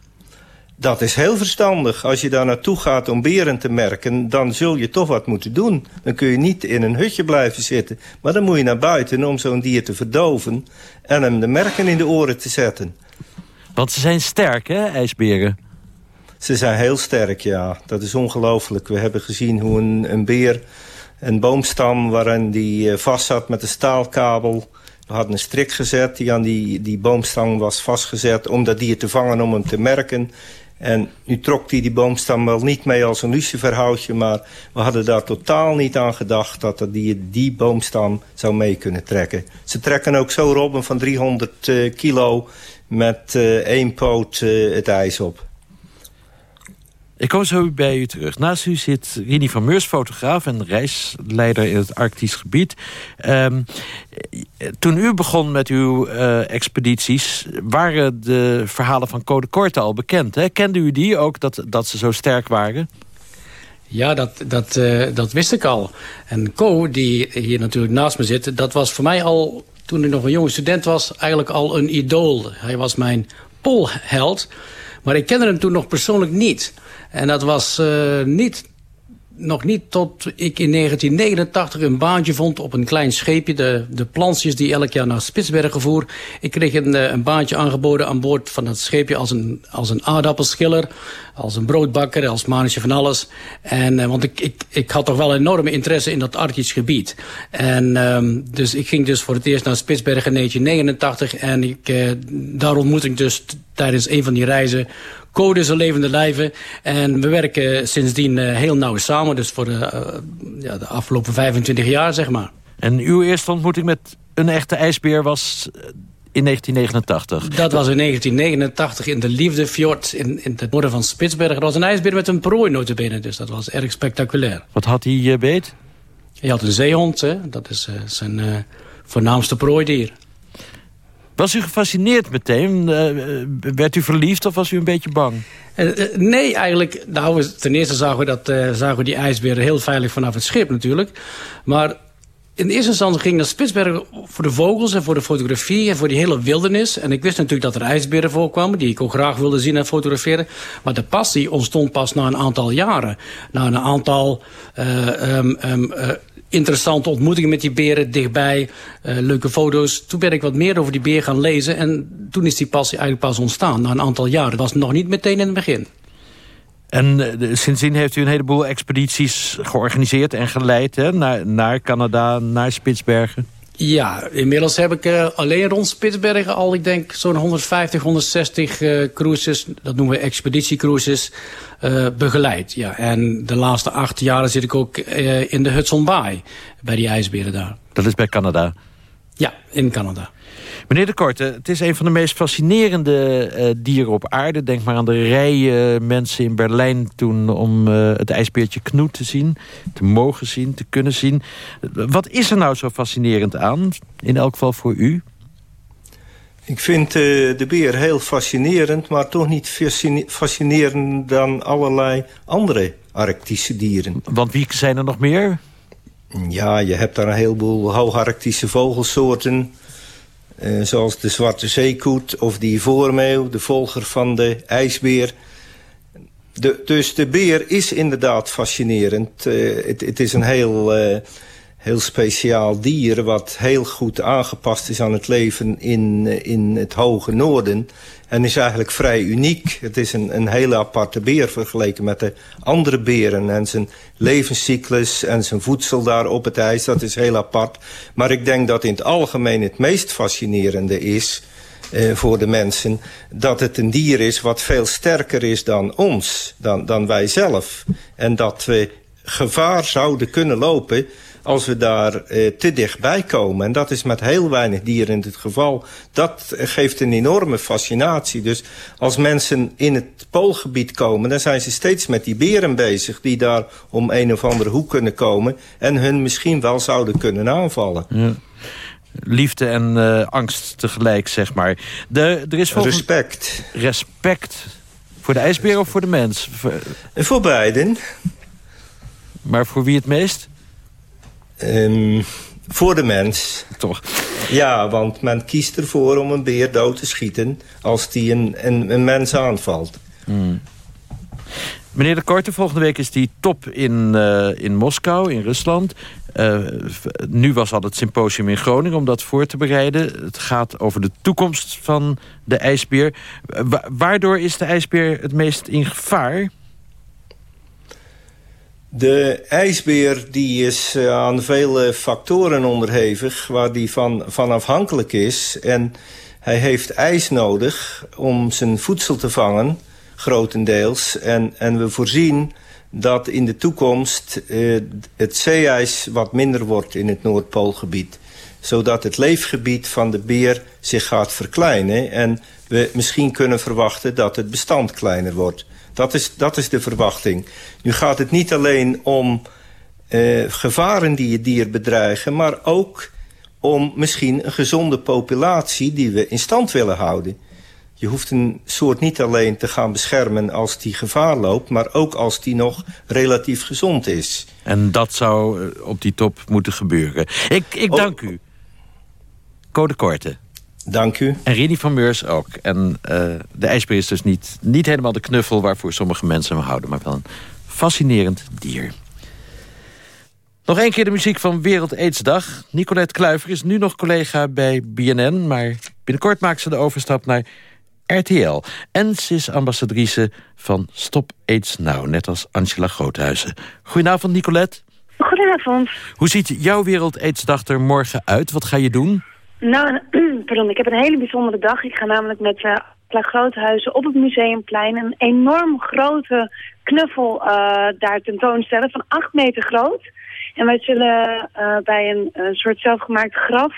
Dat is heel verstandig. Als je daar naartoe gaat om beren te merken... dan zul je toch wat moeten doen. Dan kun je niet in een hutje blijven zitten. Maar dan moet je naar buiten om zo'n dier te verdoven... en hem de merken in de oren te zetten. Want ze zijn sterk, hè, ijsberen? Ze zijn heel sterk, ja. Dat is ongelooflijk. We hebben gezien hoe een, een beer een boomstam... waarin die uh, vast zat met een staalkabel... We hadden een strik gezet die aan die, die boomstam was vastgezet... om dat dier te vangen, om hem te merken. En nu trok hij die boomstam wel niet mee als een luciferhoutje... maar we hadden daar totaal niet aan gedacht... dat dier die boomstam zou mee kunnen trekken. Ze trekken ook zo robben van 300 uh, kilo met uh, één poot uh, het ijs op. Ik kom zo bij u terug. Naast u zit Rini van Meurs, fotograaf en reisleider in het Arktisch gebied. Um, toen u begon met uw uh, expedities... waren de verhalen van Code Korte al bekend. Hè? Kende u die ook, dat, dat ze zo sterk waren? Ja, dat, dat, uh, dat wist ik al. En Co, die hier natuurlijk naast me zit... dat was voor mij al, toen ik nog een jonge student was... eigenlijk al een idool. Hij was mijn polheld. Maar ik kende hem toen nog persoonlijk niet... En dat was uh, niet, nog niet tot ik in 1989 een baantje vond op een klein scheepje. De, de plansjes die elk jaar naar Spitsbergen voer. Ik kreeg een, een baantje aangeboden aan boord van het scheepje als een, als een aardappelschiller. Als een broodbakker, als mannetje van alles. En, uh, want ik, ik, ik had toch wel enorme interesse in dat Arktisch gebied. En um, dus ik ging dus voor het eerst naar Spitsbergen in 1989. En ik, uh, daar ontmoette ik dus tijdens een van die reizen Code is een levende lijven. En we werken sindsdien uh, heel nauw samen. Dus voor de, uh, ja, de afgelopen 25 jaar, zeg maar. En uw eerste ontmoeting met een echte ijsbeer was in 1989? Dat was in 1989 in de Liefdefjord in, in het noorden van Spitsbergen. Dat was een ijsbeer met een prooi notabene, dus dat was erg spectaculair. Wat had hij uh, beet? Hij had een zeehond, hè? dat is zijn voornaamste prooidier. Was u gefascineerd meteen? Uh, werd u verliefd of was u een beetje bang? Uh, nee, eigenlijk. Nou, ten eerste zagen we, dat, zagen we die ijsberen heel veilig vanaf het schip natuurlijk. Maar in eerste instantie ging naar Spitsbergen voor de vogels en voor de fotografie en voor die hele wildernis. En ik wist natuurlijk dat er ijsberen voorkwamen die ik ook graag wilde zien en fotograferen. Maar de passie ontstond pas na een aantal jaren. Na een aantal um, um, interessante ontmoetingen met die beren dichtbij. Uh, leuke foto's. Toen ben ik wat meer over die beer gaan lezen. En toen is die passie eigenlijk pas ontstaan na een aantal jaren. Dat was nog niet meteen in het begin. En uh, sindsdien heeft u een heleboel expedities georganiseerd en geleid... Hè? Naar, naar Canada, naar Spitsbergen. Ja, inmiddels heb ik uh, alleen rond Spitsbergen al, ik denk, zo'n 150, 160 uh, cruises, dat noemen we expeditiecruises, uh, begeleid. Ja. En de laatste acht jaren zit ik ook uh, in de Hudson Bay, bij die ijsberen daar. Dat is bij Canada? Ja, in Canada. Meneer de Korte, het is een van de meest fascinerende uh, dieren op aarde. Denk maar aan de rijen mensen in Berlijn toen... om uh, het ijsbeertje Knoet te zien, te mogen zien, te kunnen zien. Wat is er nou zo fascinerend aan, in elk geval voor u? Ik vind uh, de beer heel fascinerend, maar toch niet fascinerend dan allerlei andere Arctische dieren. Want wie zijn er nog meer? Ja, je hebt daar een heleboel hoogarctische vogelsoorten... Uh, zoals de zwarte zeekoet of de ivoormeeuw, de volger van de ijsbeer. De, dus de beer is inderdaad fascinerend. Uh, het, is een heel, uh, heel speciaal dier wat heel goed aangepast is aan het leven in, in het hoge noorden. En is eigenlijk vrij uniek. Het is een, een hele aparte beer vergeleken met de andere beren. En zijn levenscyclus en zijn voedsel daar op het ijs, dat is heel apart. Maar ik denk dat in het algemeen het meest fascinerende is... Uh, voor de mensen, dat het een dier is wat veel sterker is dan ons, dan, dan wij zelf. En dat we gevaar zouden kunnen lopen als we daar uh, te dichtbij komen. En dat is met heel weinig dieren in het geval. Dat geeft een enorme fascinatie. Dus als mensen in het poolgebied komen... dan zijn ze steeds met die beren bezig... die daar om een of andere hoek kunnen komen... en hun misschien wel zouden kunnen aanvallen. Ja liefde en uh, angst tegelijk, zeg maar. De, er is volgens... Respect. Respect. Voor de ijsbeer of voor de mens? Voor, voor beiden. Maar voor wie het meest? Um, voor de mens. Toch? Ja, want men kiest ervoor om een beer dood te schieten... als die een, een, een mens aanvalt. Hmm. Meneer de Korte, volgende week is die top in, eh, in Moskou, in Rusland. Eh, nu was al het symposium in Groningen om dat voor te bereiden. Het gaat over de toekomst van de ijsbeer. waardoor is de ijsbeer het meest in gevaar? De ijsbeer die is uh, aan vele factoren onderhevig... waar die van, afhankelijk is. En hij heeft ijs nodig om zijn voedsel te vangen, grotendeels. En, en we voorzien dat in de toekomst uh, het zeeijs wat minder wordt in het Noordpoolgebied. Zodat het leefgebied van de beer zich gaat verkleinen... en we misschien kunnen verwachten dat het bestand kleiner wordt... Dat is, dat is de verwachting. Nu gaat het niet alleen om uh, gevaren die het dier bedreigen... maar ook om misschien een gezonde populatie die we in stand willen houden. Je hoeft een soort niet alleen te gaan beschermen als die gevaar loopt... maar ook als die nog relatief gezond is. En dat zou eh, op die top moeten gebeuren. Ik, ik dank u. Code Korte. Dank u. En Rini van Meurs ook. En uh, de ijsbeer is dus niet, niet helemaal de knuffel... waarvoor sommige mensen hem houden... maar wel een fascinerend dier. Nog één keer de muziek van Wereld Aidsdag. Nicolette Kluiver is nu nog collega bij BNN... maar binnenkort maakt ze de overstap naar RTL. En ze is ambassadrice van Stop AIDS Now... net als Angela Groothuizen. Goedenavond, Nicolette. Goedenavond. Hoe ziet jouw Wereld Aidsdag er morgen uit? Wat ga je doen? Nou, pardon, ik heb een hele bijzondere dag. Ik ga namelijk met uh, Groothuizen op het Museumplein... een enorm grote knuffel uh, daar tentoonstellen van acht meter groot. En wij zullen uh, bij een, een soort zelfgemaakt graf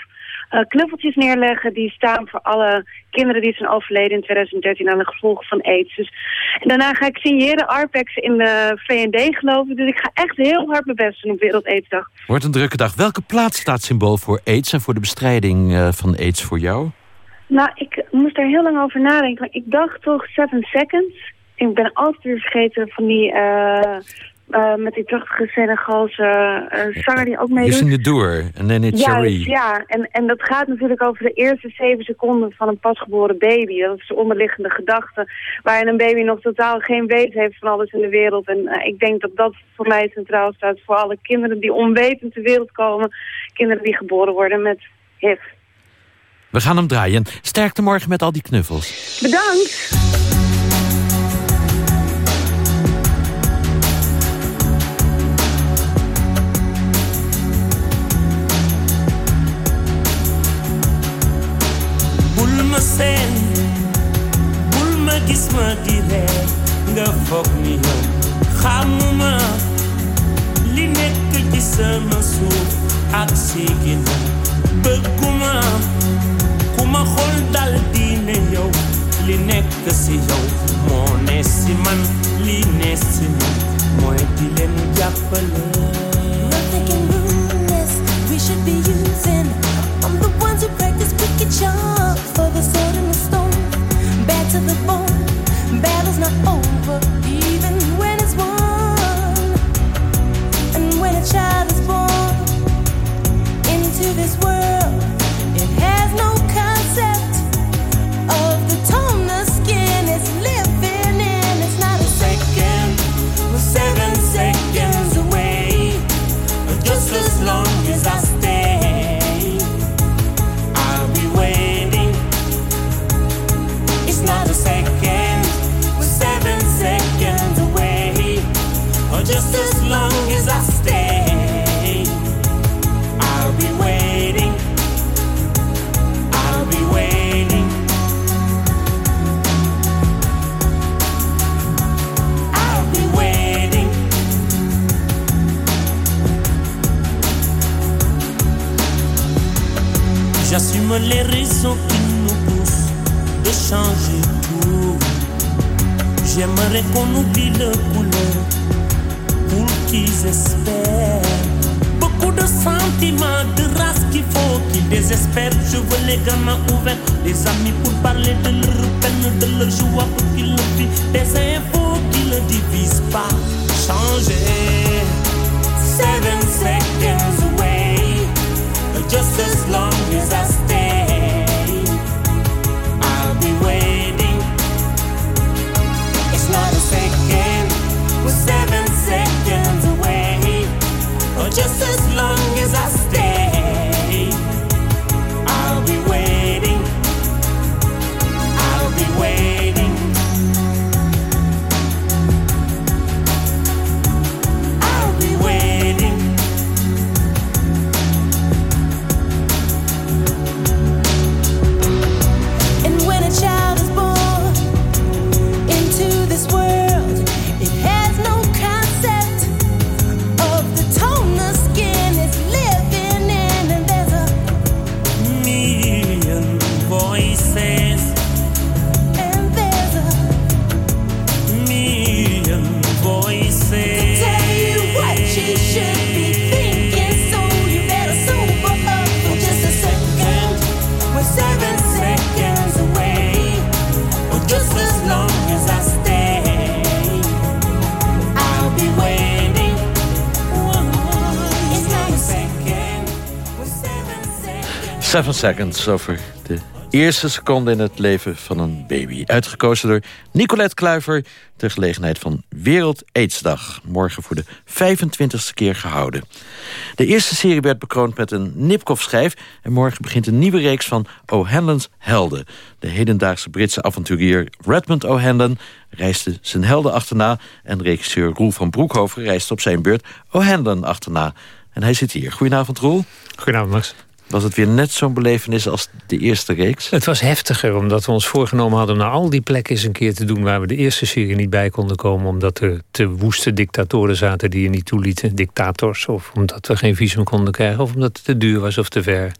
uh, knuffeltjes neerleggen. Die staan voor alle kinderen die zijn overleden in 2013 aan de gevolgen van aids. Dus, en daarna ga ik signeren Arpex in de VND geloof ik. Dus ik ga echt heel hard mijn best doen op Wereld Aidsdag. Wordt een drukke dag. Welke plaats staat symbool voor aids en voor de bestrijding uh, van aids voor jou? Nou, ik moest daar heel lang over nadenken. Maar ik dacht toch Seven Seconds. Ik ben altijd weer vergeten van die... Uh, uh, met die prachtige Senegalse uh, zanger die ook meedoet. In de door en dan it's Juist, ja. En, en dat gaat natuurlijk over de eerste zeven seconden van een pasgeboren baby. Dat is de onderliggende gedachte. Waarin een baby nog totaal geen weet heeft van alles in de wereld. En uh, ik denk dat dat voor mij centraal staat voor alle kinderen die onwetend ter wereld komen. Kinderen die geboren worden met HIV. We gaan hem draaien. Sterkte morgen met al die knuffels. Bedankt. Ma seen bul ma gis ma di ree nga foog ni yow xamuma li nekk ci sama suuf ak siigina bëgguma Seconds over de eerste seconde in het leven van een baby. Uitgekozen door Nicolette Kluiver ter gelegenheid van Wereld Aidsdag. Morgen voor de 25ste keer gehouden. De eerste serie werd bekroond met een Nipkoff-schijf... en morgen begint een nieuwe reeks van O'Hanlon's Helden. De hedendaagse Britse avonturier Redmond O'Hanlon reisde zijn helden achterna... en regisseur Roel van Broekhoven reisde op zijn beurt O'Hanlon achterna. En hij zit hier. Goedenavond, Roel. Goedenavond, Max. Was het weer net zo'n belevenis als de eerste reeks? Het was heftiger, omdat we ons voorgenomen hadden... om naar al die plekken eens een keer te doen... waar we de eerste serie niet bij konden komen... omdat er te woeste dictatoren zaten die je niet toelieten. Dictators, of omdat we geen visum konden krijgen... of omdat het te duur was of te ver.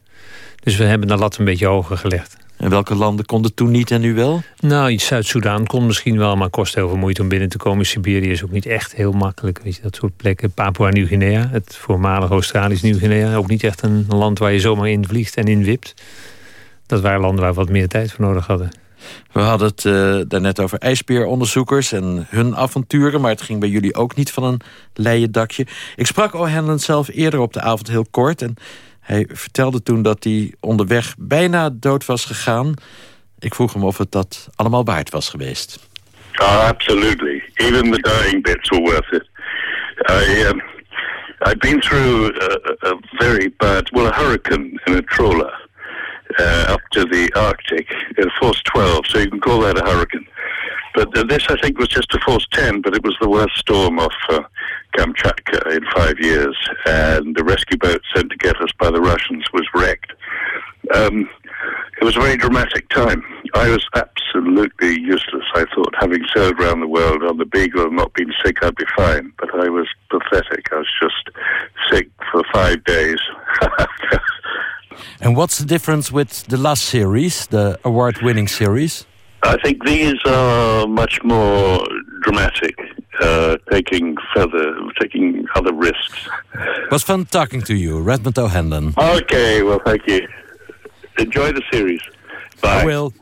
Dus we hebben de lat een beetje hoger gelegd. En welke landen konden toen niet en nu wel? Nou, Zuid-Soedan kon misschien wel, maar kost heel veel moeite om binnen te komen. Siberië is ook niet echt heel makkelijk, weet je, dat soort plekken. Papua-Nieuw-Guinea, het voormalige Australisch Nieuw-Guinea. Ook niet echt een land waar je zomaar in vliegt en in wipt. Dat waren landen waar we wat meer tijd voor nodig hadden. We hadden het uh, daarnet over ijsbeeronderzoekers en hun avonturen... maar het ging bij jullie ook niet van een leien dakje. Ik sprak O'Hanlon zelf eerder op de avond heel kort... en hij vertelde toen dat hij onderweg bijna dood was gegaan. Ik vroeg hem of het dat allemaal waard was geweest. Oh, absolutely. Even the dying bits were worth it. I, um, I've been through a, a very bad, well, a hurricane in a trawler uh, up to the Arctic in force 12, so you can call that a hurricane. But this, I think, was just a force 10, but it was the worst storm of uh, Kamchatka in five years, and the rescue boat sent to get us by the Russians was wrecked. Um, it was a very dramatic time. I was absolutely useless. I thought, having sailed around the world on the Beagle and not been sick, I'd be fine. But I was pathetic. I was just sick for five days. and what's the difference with the last series, the award-winning series? I think these are much more dramatic, uh, taking further, taking other risks. It was fun talking to you, Redmond O'Hanlon. Okay, well, thank you. Enjoy the series. Bye. I will.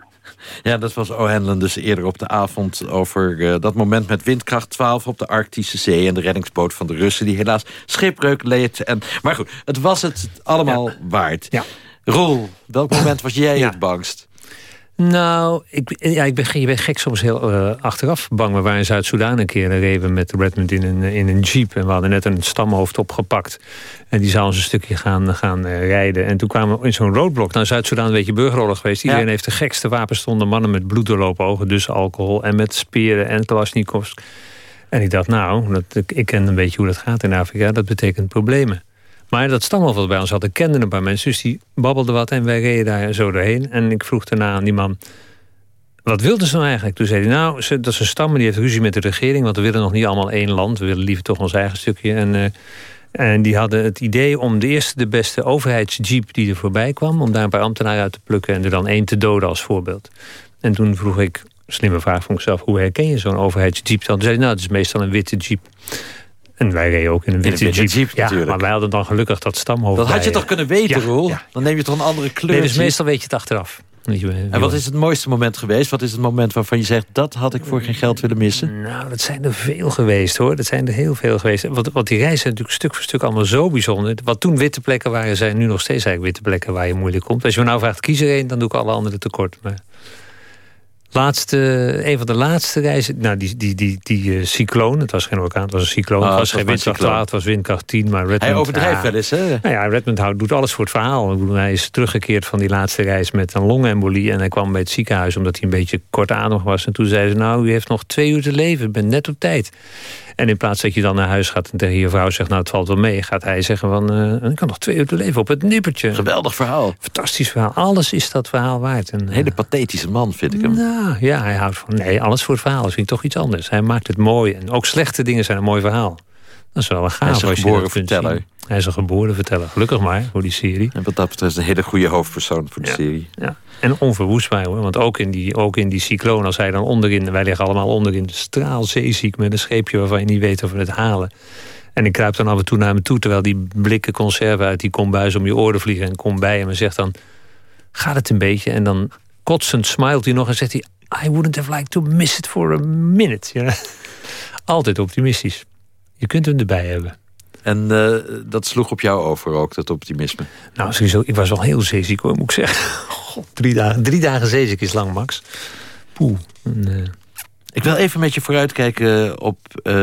Ja, dat was O'Hanlon dus eerder op de avond over uh, dat moment met windkracht 12 op de Arctische Zee en de reddingsboot van de Russen die helaas schipbreuk leed. En, maar goed, het was het allemaal ja. waard. Ja. Roel, welk moment was jij het bangst? Nou, ik, ja, ik ben, je bent gek soms heel uh, achteraf bang. We waren in Zuid-Soedan een keer en reden met Redmond in een, in een jeep. En we hadden net een stamhoofd opgepakt. En die zou ons een stukje gaan, gaan uh, rijden. En toen kwamen we in zo'n roadblok. Nou, Zuid-Soedan een beetje burgeroorlog geweest. Iedereen heeft de gekste wapens stonden. Mannen met bloed doorlopen ogen, dus alcohol. En met speren en kalasjnikovs. En ik dacht, nou, dat, ik ken een beetje hoe dat gaat in Afrika. Dat betekent problemen. Maar dat wat bij ons had, ik kende een paar mensen. Dus die babbelden wat en wij reden daar zo doorheen. En ik vroeg daarna aan die man... Wat wilden ze nou eigenlijk? Toen zei hij, nou, dat is een stam die heeft ruzie met de regering... want we willen nog niet allemaal één land. We willen liever toch ons eigen stukje. En, uh, en die hadden het idee om de eerste de beste overheidsjeep die er voorbij kwam... om daar een paar ambtenaren uit te plukken... en er dan één te doden als voorbeeld. En toen vroeg ik, slimme vraag van mezelf... hoe herken je zo'n overheidsjeep dan? Toen zei hij, nou, het is meestal een witte jeep. En wij reden ook in een witte, jeep. jeep ja, maar wij hadden dan gelukkig dat stamhoofd Dat had je toch kunnen weten, ja, Roel? Dan neem je toch een andere kleur. Nee, dus meestal weet je het achteraf. En wat is het mooiste moment geweest? Wat is het moment waarvan je zegt... dat had ik voor geen geld willen missen? Nou, dat zijn er veel geweest, hoor. Dat zijn er heel veel geweest. Want, want die reizen zijn natuurlijk stuk voor stuk allemaal zo bijzonder. Wat toen witte plekken waren, zijn nu nog steeds eigenlijk witte plekken... waar je moeilijk komt. Als je me nou vraagt, kies er één, dan doe ik alle andere tekort. Maar... Laatste, een van de laatste reizen, nou die, die, die, die uh, cycloon, het was geen orkaan, het was een cycloon. Oh, het was geen windkracht 12, het was windkracht 10. Maar Redmond, hij overdrijft wel eens, hè? Nou ja, Redmond houdt, doet alles voor het verhaal. Hij is teruggekeerd van die laatste reis met een longembolie. En hij kwam bij het ziekenhuis omdat hij een beetje kortademig was. En toen zeiden ze, nou, u heeft nog twee uur te leven, bent net op tijd. En in plaats dat je dan naar huis gaat en tegen je vrouw zegt... nou, het valt wel mee, gaat hij zeggen van... Uh, ik kan nog twee uur te leven op het nippertje. Geweldig verhaal. Fantastisch verhaal. Alles is dat verhaal waard. En, een hele pathetische man, vind ik hem. Nou, ja, hij houdt van... Nee, alles voor het verhaal. Dat vind ik toch iets anders. Hij maakt het mooi. En ook slechte dingen zijn een mooi verhaal. Dat is wel een gaaf. Hij is een geboren verteller. Hij is een geboren verteller. Gelukkig maar, voor die serie. En wat dat betreft een hele goede hoofdpersoon voor de ja. serie. Ja. En onverwoestbaar hoor. Want ook in, die, ook in die cycloon, als hij dan onderin... Wij liggen allemaal onderin de straal zeeziek met een scheepje... waarvan je niet weet of we het halen. En ik kruip dan af en toe naar hem toe... terwijl die blikken conserve uit die kombuis om je oren vliegen... en komt bij hem en zegt dan... Gaat het een beetje? En dan kotsend smilt hij nog en zegt hij... I wouldn't have liked to miss it for a minute. Ja. Altijd optimistisch. Je kunt hem erbij hebben. En eh, dat sloeg op jou over ook, dat optimisme. Nou, sowieso, ik was wel heel zeeziek hoor, moet ik zeggen. God, drie dagen, drie dagen zeeziek is lang, Max. Poeh. En, eh, Ik wil even met je vooruitkijken op eh,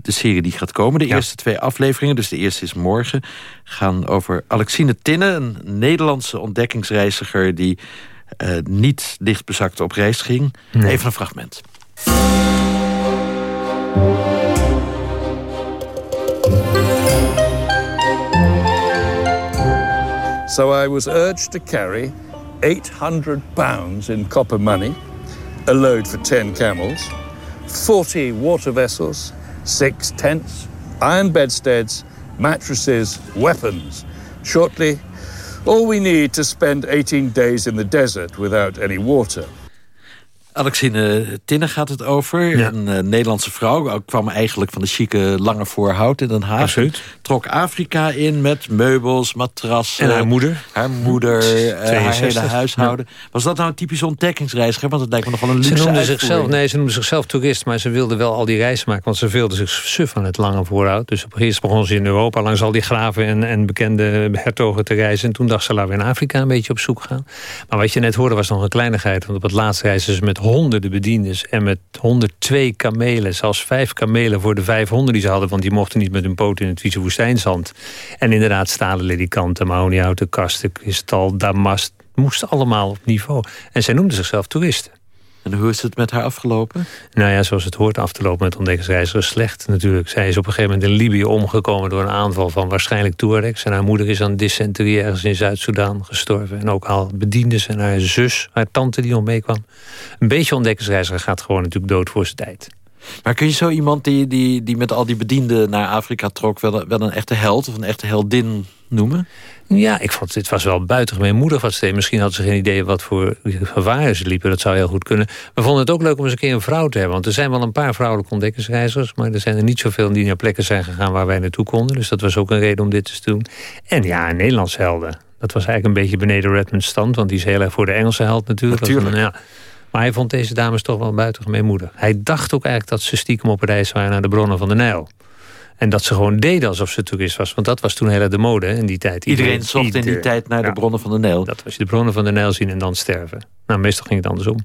de serie die gaat komen. De eerste twee afleveringen, dus de eerste is morgen... gaan over Alexine Tinne, een Nederlandse ontdekkingsreiziger... die eh, niet dichtbezakt op reis ging. Even een fragment. So I was urged to carry 800 pounds in copper money, a load for 10 camels, 40 water vessels, six tents, iron bedsteads, mattresses, weapons. Shortly, all we need to spend 18 days in the desert without any water. Alexine Tinne gaat het over. Een eh, Nederlandse vrouw. Ook kwam eigenlijk van de chique lange voorhout in Den Haag. Absoluut. Trok Afrika in met meubels, matrassen. En haar moeder. Haar moeder, haar 62. hele huishouden. Was dat nou een typische ontdekkingsreiziger? Want het lijkt me nog wel een Ze luxe noemde, uitvoering. zichzelf, nee, ze noemde zichzelf toerist, maar ze wilde wel al die reizen maken. Want ze veelde zich suf van het lange voorhout. Dus op eerst begon ze in Europa langs al die graven en, en bekende hertogen te reizen. En toen dacht ze, laten we in Afrika een beetje op zoek gaan. Maar wat je net hoorde was nog een kleinigheid. Want op het laatst reisden ze met honderden bediendes en met 102 kamelen. Zelfs vijf kamelen voor de 500 die ze hadden. Want die mochten niet met hun poten in het vieze woestijnzand. En inderdaad stalen ledikanten, mahoniehouten kasten, kristal, damast. Moest allemaal op niveau. En zij noemde zichzelf toeristen. En hoe is het met haar afgelopen? Nou ja, zoals het hoort af te lopen met ontdekkingsreizigers slecht natuurlijk. Zij is op een gegeven moment in Libië omgekomen door een aanval van waarschijnlijk Tuaregs. En haar moeder is aan dysenterie ergens in Zuid-Soedan gestorven. En ook al bediendes en haar zus, haar tante die nog meekwam. Een beetje ontdekkingsreiziger gaat gewoon natuurlijk dood voor zijn tijd. Maar kun je zo iemand die, die, die met al die bedienden naar Afrika trok... wel, wel een echte held of een echte heldin noemen? Ja, ik vond dit was wel buitengemeen moedig wat ze deed. Misschien had ze geen idee wat voor gevaren ze liepen. Dat zou heel goed kunnen. We vonden het ook leuk om eens een keer een vrouw te hebben. Want er zijn wel een paar vrouwelijke ontdekkingsreizigers. Maar er zijn er niet zoveel die naar plekken zijn gegaan waar wij naartoe konden. Dus dat was ook een reden om dit te doen. En ja, Nederlandse helden. Dat was eigenlijk een beetje beneden Redmond's stand. Want die is heel erg voor de Engelse held natuurlijk. Een- ja. Maar hij vond deze dames toch wel buitengemeen moedig. Hij dacht ook eigenlijk dat ze stiekem op reis waren naar de bronnen van de Nijl. En dat ze gewoon deden alsof ze toerist was. Want dat was toen heel de mode hè, in die tijd. Iedereen zocht in die tijd naar de bronnen van de Nijl. Dat was je de bronnen van de Nijl zien en dan sterven. Nou, meestal ging het andersom.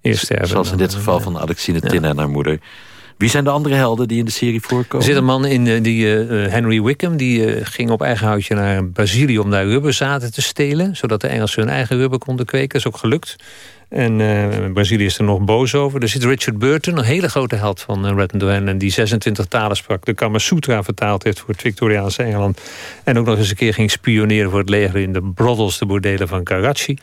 Eerst sterven. Zoals in dit geval van Alexine Tinne en haar moeder. Wie zijn de andere helden die in de serie Er voorkomen? zit een man in, eh, die eh, Henry Wickham, die eh, ging op eigen houtje naar Brazilië om daar rubberzaden te stelen, zodat de Engelsen hun eigen rubber konden kweken. Dat is ook gelukt. En eh, Brazilië is er nog boos over. Er zit Richard Burton, een hele grote held van uh, Redmond O'Hanlon... die 26 talen sprak, de Kama Sutra vertaald heeft voor het Victoriaanse Engeland. En ook nog eens een keer ging spioneren voor het leger in de brothels, de bordelen van Karachi.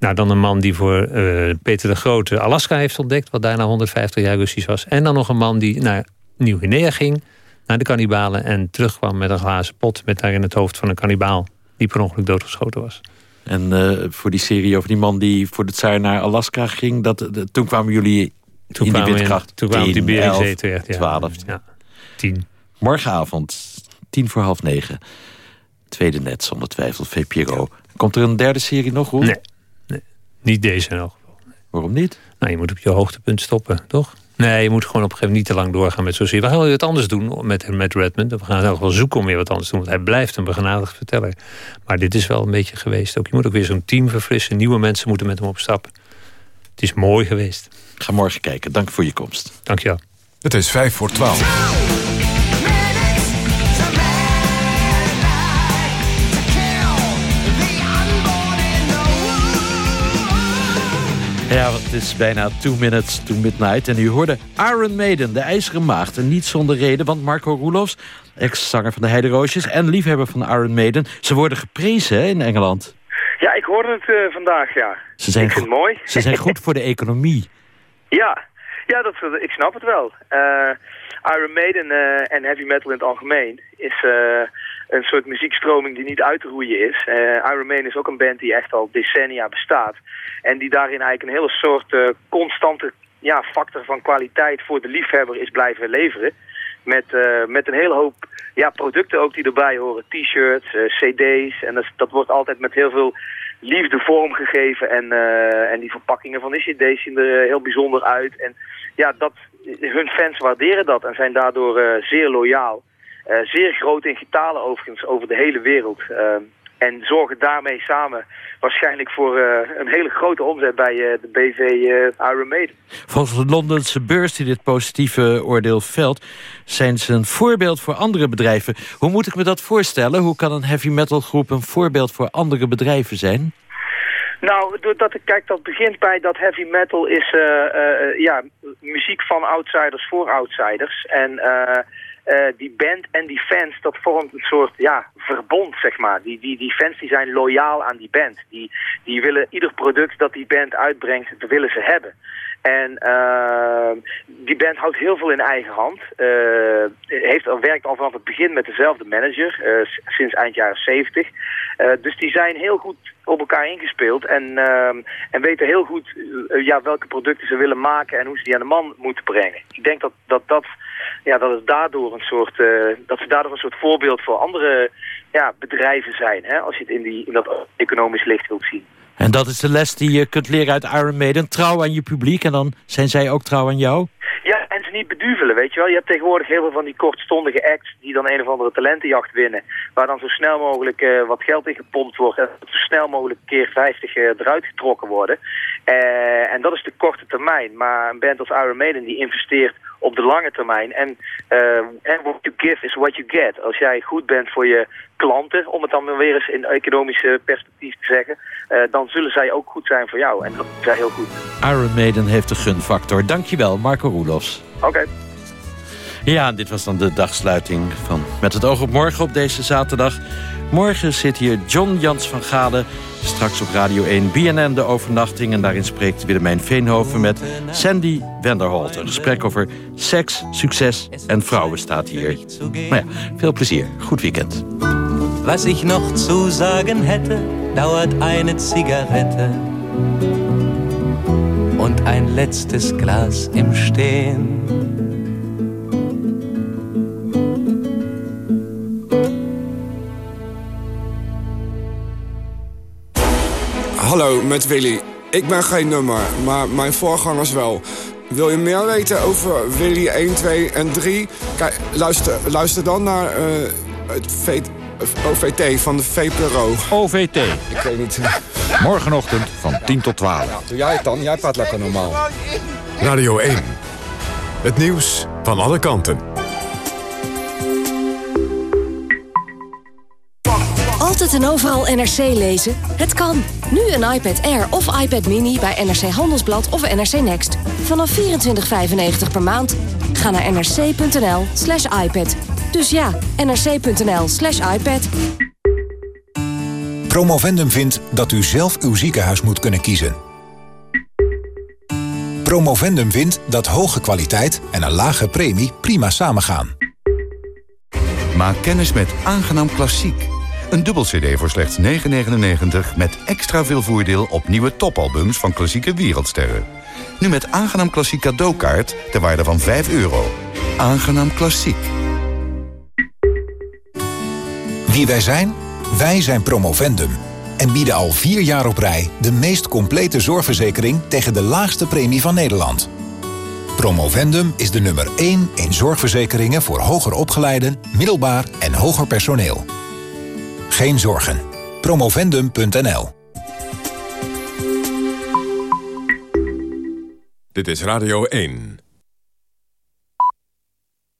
Nou, dan een man die voor eh, Peter de Grote Alaska heeft ontdekt... wat daarna 150 jaar Russisch was. En dan nog een man die naar Nieuw-Guinea ging, naar de kannibalen... en terugkwam met een glazen pot met daar in het hoofd van een kannibaal... die per ongeluk doodgeschoten was. En eh, voor die serie over die man die voor de tsaar naar Alaska ging... Dat, de- toen kwamen jullie Toen in die in- windkracht. toen kwamen die 10, Beringzee 11, terecht, ja. 12. Ja, 10. Morgenavond, tien voor half negen. Tweede net, zonder twijfel, VPRO. Komt er een derde serie nog? Nee, nee. Niet deze nog. Waarom niet? Nou, je moet op je hoogtepunt stoppen, toch? Nee, je moet gewoon op een gegeven moment niet te lang doorgaan met zo'n serie. We gaan wel weer wat anders doen met, met Redmond. We gaan ook wel zoeken om weer wat anders te doen. Want hij blijft een begenadigd verteller. Maar dit is wel een beetje geweest. Ook, je moet ook weer zo'n team verfrissen. Nieuwe mensen moeten met hem op stap. Het is mooi geweest. Ga morgen kijken. Dank voor je komst. Dank je wel. Het is vijf voor twaalf. Ja, want het is bijna two minutes to midnight. En u hoorde Iron Maiden, de IJzeren Maagd. En niet zonder reden, want Marco Roelofs, ex-zanger van de Heideroosjes... en liefhebber van Iron Maiden, ze worden geprezen hè, in Engeland. Ja, ik hoorde het eh, vandaag, ja. Ze zijn, ik vind het mooi. Ze zijn goed voor de economie. Ja, ja dat, ik snap het wel. Eh, Iron Maiden eh, en heavy metal in het algemeen is eh, een soort muziekstroming die niet uit te roeien is. Eh, Iron Maiden is ook een band die echt al decennia bestaat. En die daarin eigenlijk een hele soort eh, constante ja, factor van kwaliteit voor de liefhebber is blijven leveren. Met, eh, met een hele hoop ja, producten ook die erbij horen. T-shirts, eh, cd's. En dat, dat wordt altijd met heel veel liefde vormgegeven. En, en die verpakkingen van die cd's zien er heel bijzonder uit. En ja, dat, hun fans waarderen dat en zijn daardoor zeer loyaal. Zeer groot in getalen overigens over de hele wereld. En zorgen daarmee samen waarschijnlijk voor eh, een hele grote omzet bij eh, de BV eh, Iron Maiden. Volgens de Londense beurs die dit positieve oordeel velt... zijn ze een voorbeeld voor andere bedrijven. Hoe moet ik me dat voorstellen? Hoe kan een heavy metal groep een voorbeeld voor andere bedrijven zijn? Nou, doordat ik kijk, dat begint bij dat heavy metal is ja, muziek van outsiders voor outsiders. En eh, eh, die band en die fans, dat vormt een soort ja, verbond, zeg maar. Die, die, die fans die zijn loyaal aan die band. Die, die willen ieder product dat die band uitbrengt, dat willen ze hebben. En uh, die band houdt heel veel in eigen hand. Uh, heeft, werkt al vanaf het begin met dezelfde manager, uh, sinds eind jaren 70. dus die zijn heel goed op elkaar ingespeeld en, en weten heel goed ja, welke producten ze willen maken en hoe ze die aan de man moeten brengen. Ik denk dat dat, dat, ja, dat, het daardoor een soort, dat ze daardoor een soort voorbeeld voor andere ja, bedrijven zijn, hè, als je het in, die, in dat economisch licht wilt zien. En dat is de les die je kunt leren uit Iron Maiden. Trouw aan je publiek en dan zijn zij ook trouw aan jou? Ja, en ze niet beduvelen, weet je wel. Je hebt tegenwoordig heel veel van die kortstondige acts... die dan een of andere talentenjacht winnen. Waar dan zo snel mogelijk uh, wat geld in gepompt wordt... en zo snel mogelijk keer 50 uh, eruit getrokken worden. Uh, en dat is de korte termijn. Maar een band als Iron Maiden die investeert op de lange termijn. En what you give is what you get. Als jij goed bent voor je klanten, om het dan weer eens in economisch perspectief te zeggen... Dan zullen zij ook goed zijn voor jou. En dat is heel goed. Iron Maiden heeft de gunfactor. Dankjewel, Marco Roelofs. Oké. Okay. Ja, dit was dan de dagsluiting van Met het oog op morgen op deze zaterdag. Morgen zit hier John Jans van Gade. Straks op Radio 1 BNN de overnachting. En daarin spreekt Willemijn Veenhoven met Sandy Wenderholt. Een gesprek over seks, succes en vrouwen staat hier. Nou ja, veel plezier. Goed weekend. Was ich noch zu sagen hätte, dauert eine Zigarette und ein letztes Glas im Stehen. Hallo, met Willy. Ik ben geen nummer, maar mijn voorgangers wel. Wil je meer weten over Willy 1, 2 en 3? Kijk, luister, luister dan naar uh, het v OVT van de VPRO. OVT. Ik weet niet. Morgenochtend van 10 tot 12. Ja, doe jij het dan? Jij praat lekker normaal. Radio 1. Het nieuws van alle kanten. Altijd en overal NRC lezen? Het kan. Nu een iPad Air of iPad Mini bij NRC Handelsblad of NRC Next. Vanaf 24,95 per maand. Ga naar nrc.nl slash iPad. Dus ja, nrc.nl slash iPad. Promovendum vindt dat u zelf uw ziekenhuis moet kunnen kiezen. Promovendum vindt dat hoge kwaliteit en een lage premie prima samengaan. Maak kennis met Aangenaam Klassiek. Een dubbel cd voor slechts 9,99 met extra veel voordeel op nieuwe topalbums van klassieke wereldsterren. Nu met Aangenaam Klassiek cadeaukaart ter waarde van 5 euro. Aangenaam Klassiek. Wie wij zijn? Wij zijn Promovendum. En bieden al vier jaar op rij de meest complete zorgverzekering tegen de laagste premie van Nederland. Promovendum is de nummer 1 in zorgverzekeringen voor hoger opgeleiden, middelbaar en hoger personeel. Geen zorgen. Promovendum.nl Dit is Radio 1.